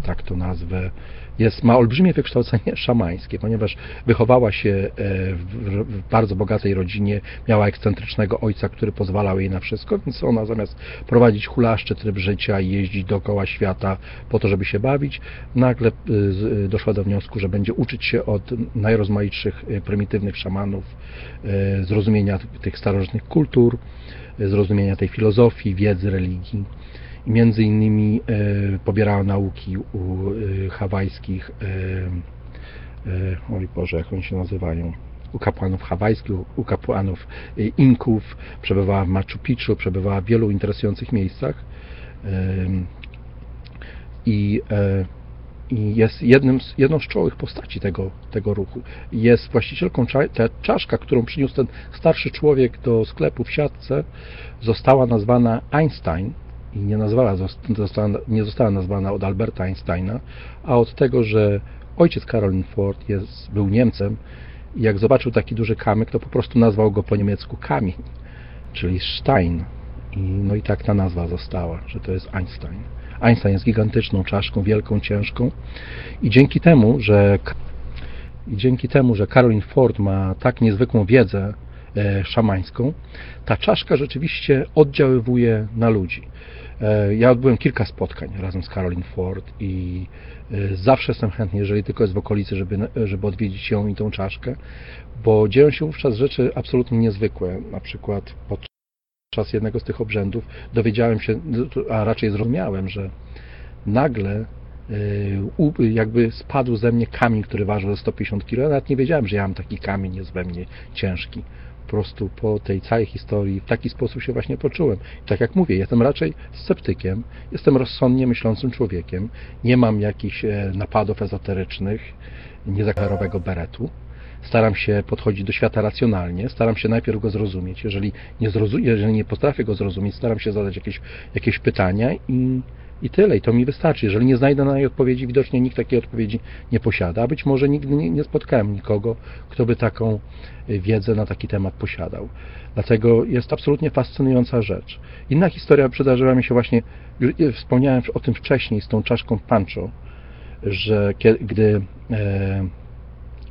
tak to nazwę, jest, ma olbrzymie wykształcenie szamańskie, ponieważ wychowała się e, w, bardzo bogatej rodzinie, miała ekscentrycznego ojca, który pozwalał jej na wszystko, więc ona zamiast prowadzić hulaszczy tryb życia i jeździć dookoła świata po to, żeby się bawić, nagle e, e, doszła do wniosku, że będzie uczyć się od najrozmaitszych prymitywnych szamanów zrozumienia tych starożytnych kultur, zrozumienia tej filozofii, wiedzy, religii między innymi e, pobierała nauki u e, hawajskich e, oj Boże, jak oni się nazywają u kapłanów hawajskich, u- kapłanów Inków, przebywała w Machu Picchu, przebywała w wielu interesujących miejscach i i jest jednym z, jedną z czołowych postaci tego, tego ruchu. Jest właścicielką cza- ta czaszka, którą przyniósł ten starszy człowiek do sklepu w siatce, została nazwana Einstein i nie, nazwała, zost- została, nie została nazwana od Alberta Einsteina, a od tego, że ojciec Caroline Ford jest, był Niemcem i jak zobaczył taki duży kamyk, to po prostu nazwał go po niemiecku kamień, czyli Stein. I, no i tak ta nazwa została, że to jest Einstein. Einstein jest gigantyczną czaszką, wielką, ciężką i dzięki temu, że i dzięki temu, że Caroline Ford ma tak niezwykłą wiedzę e, szamańską, ta czaszka rzeczywiście oddziaływuje na ludzi. E, ja odbyłem kilka spotkań razem z Caroline Ford i e, zawsze jestem chętny, jeżeli tylko jest w okolicy, żeby, żeby odwiedzić ją i tą czaszkę, bo dzieją się wówczas rzeczy absolutnie niezwykłe. Na przykład podczas jednego z tych obrzędów dowiedziałem się, a raczej zrozumiałem, że nagle u- jakby spadł ze mnie kamień, który ważył 150 kg. Ja nawet nie wiedziałem, że ja mam taki kamień, jest we mnie ciężki. Po prostu po tej całej historii w taki sposób się właśnie poczułem. I tak jak mówię, jestem raczej sceptykiem, jestem rozsądnie myślącym człowiekiem, nie mam jakichś e, napadów ezoterycznych, niezaklarowego beretu. Staram się podchodzić do świata racjonalnie, staram się najpierw go zrozumieć. Jeżeli nie, zrozu- jeżeli nie potrafię go zrozumieć, staram się zadać jakieś, jakieś pytania i, i tyle. I to mi wystarczy. Jeżeli nie znajdę na jej odpowiedzi, widocznie nikt takiej odpowiedzi nie posiada. A być może nigdy nie, nie spotkałem nikogo, kto by taką y, wiedzę na taki temat posiadał. Dlatego jest absolutnie fascynująca rzecz. Inna historia przydarzyła mi się właśnie, y, wspomniałem o tym wcześniej z tą czaszką Pancho, że kie- gdy e,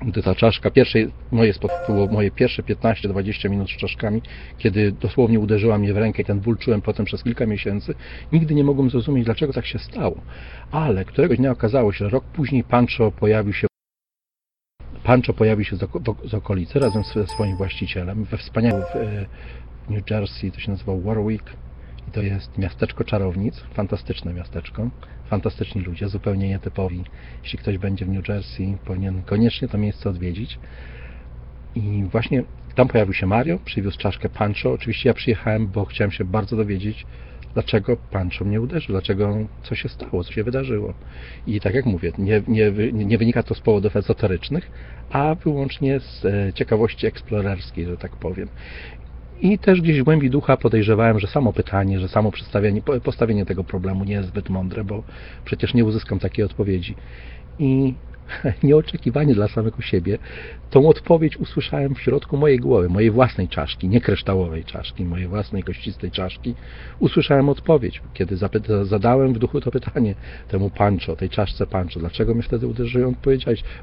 gdy ta czaszka, pierwsze moje, było moje pierwsze 15-20 minut z czaszkami, kiedy dosłownie uderzyła mnie w rękę i ten ból czułem potem przez kilka miesięcy, nigdy nie mogłem zrozumieć, dlaczego tak się stało. Ale któregoś dnia okazało się, że rok później Pancho pojawił się Pancho pojawił się z, oko- z okolicy razem ze swoim właścicielem we wspaniałym w, e, New Jersey, to się nazywa Warwick i to jest miasteczko czarownic, fantastyczne miasteczko, fantastyczni ludzie, zupełnie nietypowi. Jeśli ktoś będzie w New Jersey, powinien koniecznie to miejsce odwiedzić. I właśnie tam pojawił się Mario, przywiózł czaszkę Pancho. Oczywiście ja przyjechałem, bo chciałem się bardzo dowiedzieć, dlaczego Pancho mnie uderzył, dlaczego, co się stało, co się wydarzyło. I tak jak mówię, nie, nie, nie wynika to z powodów ezoterycznych, a wyłącznie z e, ciekawości eksplorerskiej, że tak powiem. I też gdzieś w głębi ducha podejrzewałem, że samo pytanie, że samo postawienie tego problemu nie jest zbyt mądre, bo przecież nie uzyskam takiej odpowiedzi. I nieoczekiwanie dla samego siebie, tą odpowiedź usłyszałem w środku mojej głowy, mojej własnej czaszki, nie kryształowej czaszki, mojej własnej kościstej czaszki. Usłyszałem odpowiedź, kiedy zadałem w duchu to pytanie temu Pancho, tej czaszce Pancho, dlaczego mnie wtedy uderzył? On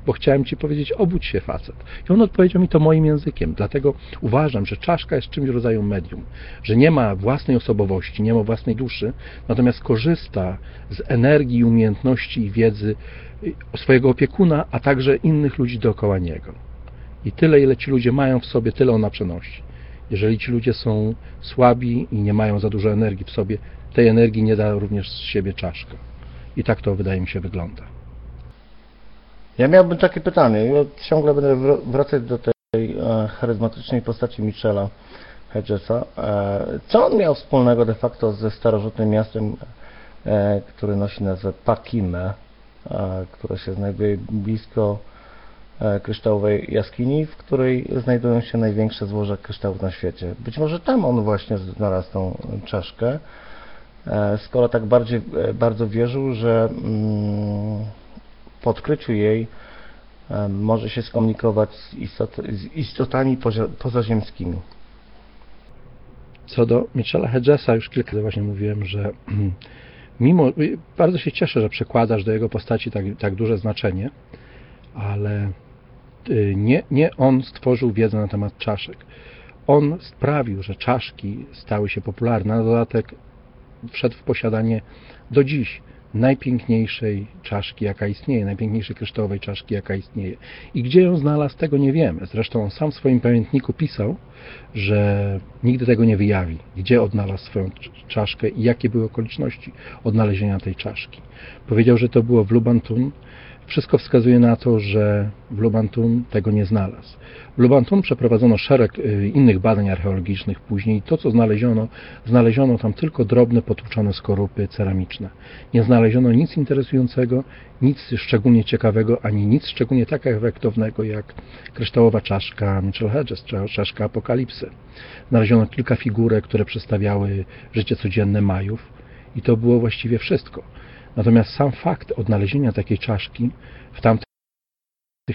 bo chciałem ci powiedzieć, obudź się facet. I on odpowiedział mi to moim językiem, dlatego uważam, że czaszka jest czymś rodzaju medium, że nie ma własnej osobowości, nie ma własnej duszy, natomiast korzysta z energii, umiejętności i wiedzy swojego opiekuna, a także innych ludzi dookoła niego. I tyle, ile ci ludzie mają w sobie, tyle ona przenosi. Jeżeli ci ludzie są słabi i nie mają za dużo energii w sobie, tej energii nie da również z siebie czaszka. I tak to wydaje mi się wygląda. Ja miałbym takie pytanie. Ja ciągle będę wr- wracać do tej e, charyzmatycznej postaci Michela Hedgesa. E, co on miał wspólnego de facto ze starożytnym miastem, e, który nosi nazwę Pakime, e, które się znajduje blisko e, kryształowej jaskini, w której znajdują się największe złoża kryształów na świecie. Być może tam on właśnie znalazł tą czaszkę, e, skoro tak bardziej, bardzo wierzył, że mm, po odkryciu jej może się skomunikować z, istot, z istotami pozaziemskimi. Co do Michela Hedgesa, już kilka razy właśnie mówiłem, że mimo, bardzo się cieszę, że przekładasz do jego postaci tak, tak duże znaczenie, ale y, nie, nie on stworzył wiedzę na temat czaszek. On sprawił, że czaszki stały się popularne. Na dodatek wszedł w posiadanie do dziś najpiękniejszej czaszki, jaka istnieje, najpiękniejszej kryształowej czaszki, jaka istnieje. I gdzie ją znalazł, tego nie wiemy. Zresztą on sam w swoim pamiętniku pisał, że nigdy tego nie wyjawi, gdzie odnalazł swoją cz- czaszkę i jakie były okoliczności odnalezienia tej czaszki. Powiedział, że to było w Lubantun. Wszystko wskazuje na to, że w Lubantun tego nie znalazł. W Lubantun przeprowadzono szereg y, innych badań archeologicznych później. To, co znaleziono, znaleziono tam tylko drobne, potłuczone skorupy ceramiczne. Nie znaleziono nic interesującego, nic szczególnie ciekawego, ani nic szczególnie tak efektownego jak kryształowa czaszka Mitchell Hedges, cza- czaszka apokalipsy. Znaleziono kilka figurek, które przedstawiały życie codzienne Majów i to było właściwie wszystko. Natomiast sam fakt odnalezienia takiej czaszki w tamtych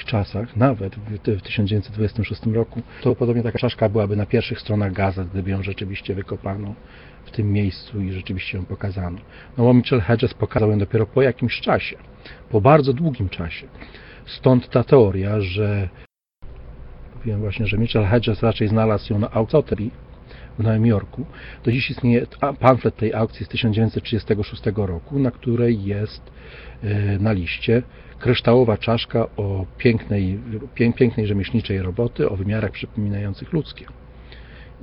czasach, nawet w, w 1926 roku, to podobnie taka czaszka byłaby na pierwszych stronach gazet, gdyby ją rzeczywiście wykopano w tym miejscu i rzeczywiście ją pokazano. No bo Mitchell Hedges pokazał ją dopiero po jakimś czasie, po bardzo długim czasie. Stąd ta teoria, że mówiłem właśnie, że Mitchell Hedges raczej znalazł ją na Autoterii w Nowym Jorku. Do dziś istnieje pamflet tej aukcji z 1936 roku, na której jest e, na liście kryształowa czaszka o pięknej, pię, pięknej rzemieślniczej roboty, o wymiarach przypominających ludzkie.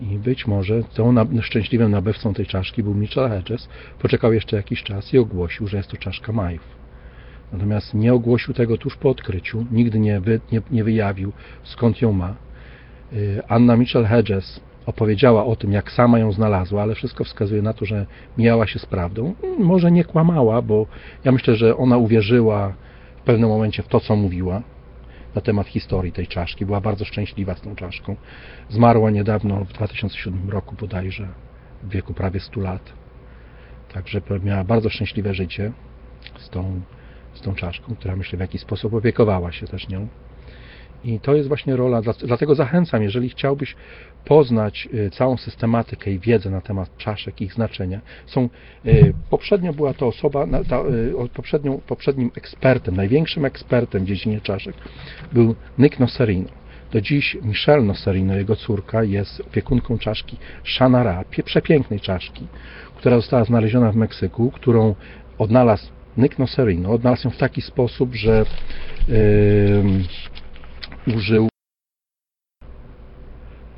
I być może tą na, szczęśliwym nabywcą tej czaszki był Mitchell Hedges. Poczekał jeszcze jakiś czas i ogłosił, że jest to czaszka Majów. Natomiast nie ogłosił tego tuż po odkryciu, nigdy nie, wy, nie, nie wyjawił skąd ją ma. Y, Anna Mitchell Hedges opowiedziała o tym, jak sama ją znalazła, ale wszystko wskazuje na to, że mijała się z prawdą. Mm, Może nie kłamała, bo ja myślę, że ona uwierzyła w pewnym momencie w to, co mówiła na temat historii tej czaszki. Była bardzo szczęśliwa z tą czaszką. Zmarła niedawno, w 2007 roku bodajże, w wieku prawie 100 lat. Także miała bardzo szczęśliwe życie z tą, z tą czaszką, która myślę w jakiś sposób opiekowała się też nią. I to jest właśnie rola, dla- dlatego zachęcam, jeżeli chciałbyś poznać y, całą systematykę i wiedzę na temat czaszek ich znaczenia. Są, y, poprzednio była to osoba, ta, y, poprzednią, poprzednim ekspertem, największym ekspertem w dziedzinie czaszek był Nick Nocerino. Do dziś Michelle Nocerino, jego córka, jest opiekunką czaszki Shanara, przepięknej czaszki, która została znaleziona w Meksyku, którą odnalazł Nick Nocerino. Odnalazł ją w taki sposób, że ym, użył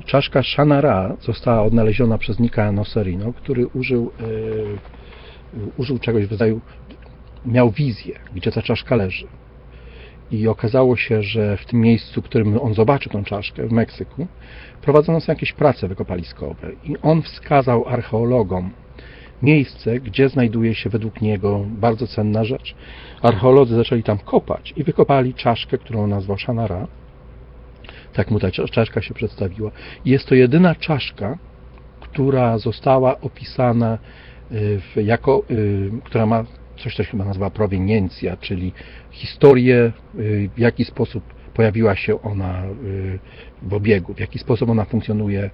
czaszka Shanara została odnaleziona przez Nika Nocerino, który użył, yy, użył czegoś w rodzaju, miał wizję, gdzie ta czaszka leży. I okazało się, że w tym miejscu, w którym on zobaczył tą czaszkę, w Meksyku, prowadzono są jakieś prace wykopaliskowe. I on wskazał archeologom miejsce, gdzie znajduje się według niego bardzo cenna rzecz. Archeolodzy zaczęli tam kopać i wykopali czaszkę, którą nazwał Shanara. Tak mu ta cza- czaszka się przedstawiła. Jest to jedyna czaszka, która została opisana w, jako, y, która ma coś, co się chyba nazywa proweniencja, czyli historię, y, w jaki sposób pojawiła się ona w obiegu, w jaki sposób ona funkcjonuje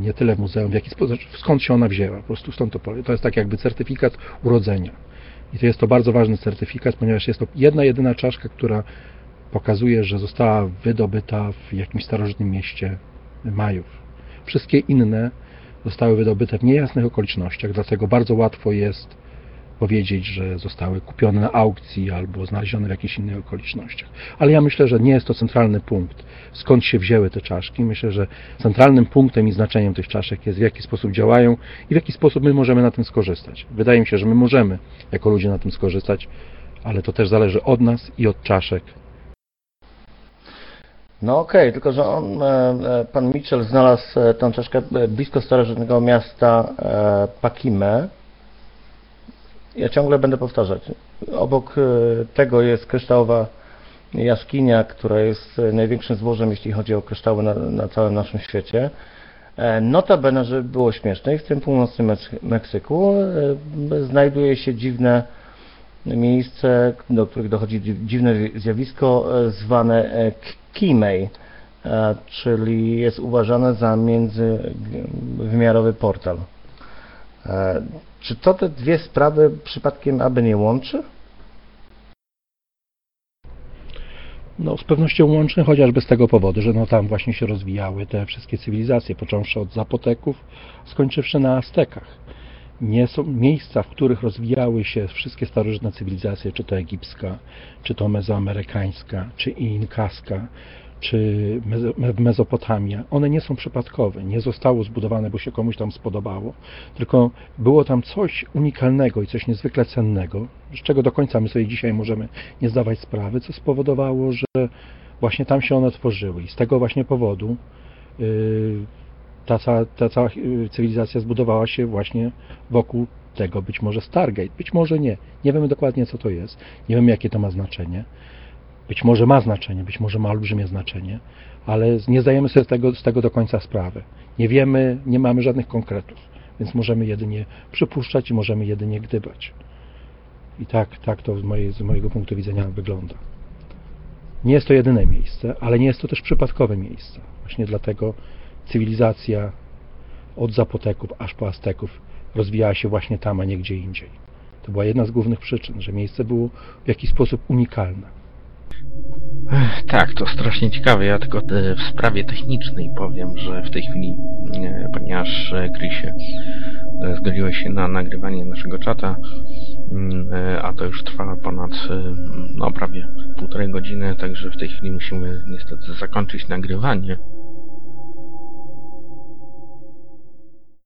nie tyle w muzeum, w jaki sposób, skąd się ona wzięła, po prostu stąd to powiem. To jest tak jakby certyfikat urodzenia. I to jest to bardzo ważny certyfikat, ponieważ jest to jedna, jedyna czaszka, która pokazuje, że została wydobyta w jakimś starożytnym mieście Majów. Wszystkie inne zostały wydobyte w niejasnych okolicznościach, dlatego bardzo łatwo jest powiedzieć, że zostały kupione na aukcji albo znalezione w jakichś innych okolicznościach. Ale ja myślę, że nie jest to centralny punkt, skąd się wzięły te czaszki. Myślę, że centralnym punktem i znaczeniem tych czaszek jest w jaki sposób działają i w jaki sposób my możemy na tym skorzystać. Wydaje mi się, że my możemy jako ludzie na tym skorzystać, ale to też zależy od nas i od czaszek. No okej, tylko że on, e, e, pan Mitchell znalazł e, tę czaszkę blisko starożytnego miasta Pakime. Ja ciągle będę powtarzać. Obok tego jest kryształowa jaskinia, która jest największym złożem, jeśli chodzi o kryształy na, na całym naszym świecie. Notabene, żeby było śmieszniej, w tym północnym Meks- Meksyku znajduje się dziwne miejsce, do których dochodzi dzi- dziwne zjawisko e, zwane e, Kimei, e, czyli jest uważane za międzywymiarowy portal. Czy to te dwie sprawy przypadkiem aby nie łączy? No, z pewnością łączny, chociażby z tego powodu, że no, tam właśnie się rozwijały te wszystkie cywilizacje, począwszy od Zapoteków, skończywszy na Aztekach. Nie są miejsca, w których rozwijały się wszystkie starożytne cywilizacje, czy to egipska, czy to mezoamerykańska, czy inkaska, czy Mezo- Me- Mezopotamia. One nie są przypadkowe, nie zostało zbudowane, bo się komuś tam spodobało, tylko było tam coś unikalnego i coś niezwykle cennego, z czego do końca my sobie dzisiaj możemy nie zdawać sprawy, co spowodowało, że właśnie tam się one tworzyły. I z tego właśnie powodu yy, ta, cała, ta cała yy, cywilizacja zbudowała się właśnie wokół tego, być może Stargate, być może nie. Nie wiemy dokładnie, co to jest, nie wiemy, jakie to ma znaczenie. Być może ma znaczenie, być może ma olbrzymie znaczenie, ale nie zdajemy sobie z tego, z tego do końca sprawy. Nie wiemy, nie mamy żadnych konkretów, więc możemy jedynie przypuszczać i możemy jedynie gdybać. I tak, tak to z, mojej, z mojego punktu widzenia wygląda. Nie jest to jedyne miejsce, ale nie jest to też przypadkowe miejsce. Właśnie dlatego cywilizacja od Zapoteków aż po Azteków rozwijała się właśnie tam, a nie gdzie indziej. To była jedna z głównych przyczyn, że miejsce było w jakiś sposób unikalne. Tak, to strasznie ciekawe. Ja tylko e, w sprawie technicznej powiem, że w tej chwili, e, ponieważ e, Chrisie e, zgodziłeś się na nagrywanie naszego czata, mm, a to już trwa ponad no, prawie półtorej godziny, także w tej chwili musimy niestety zakończyć nagrywanie.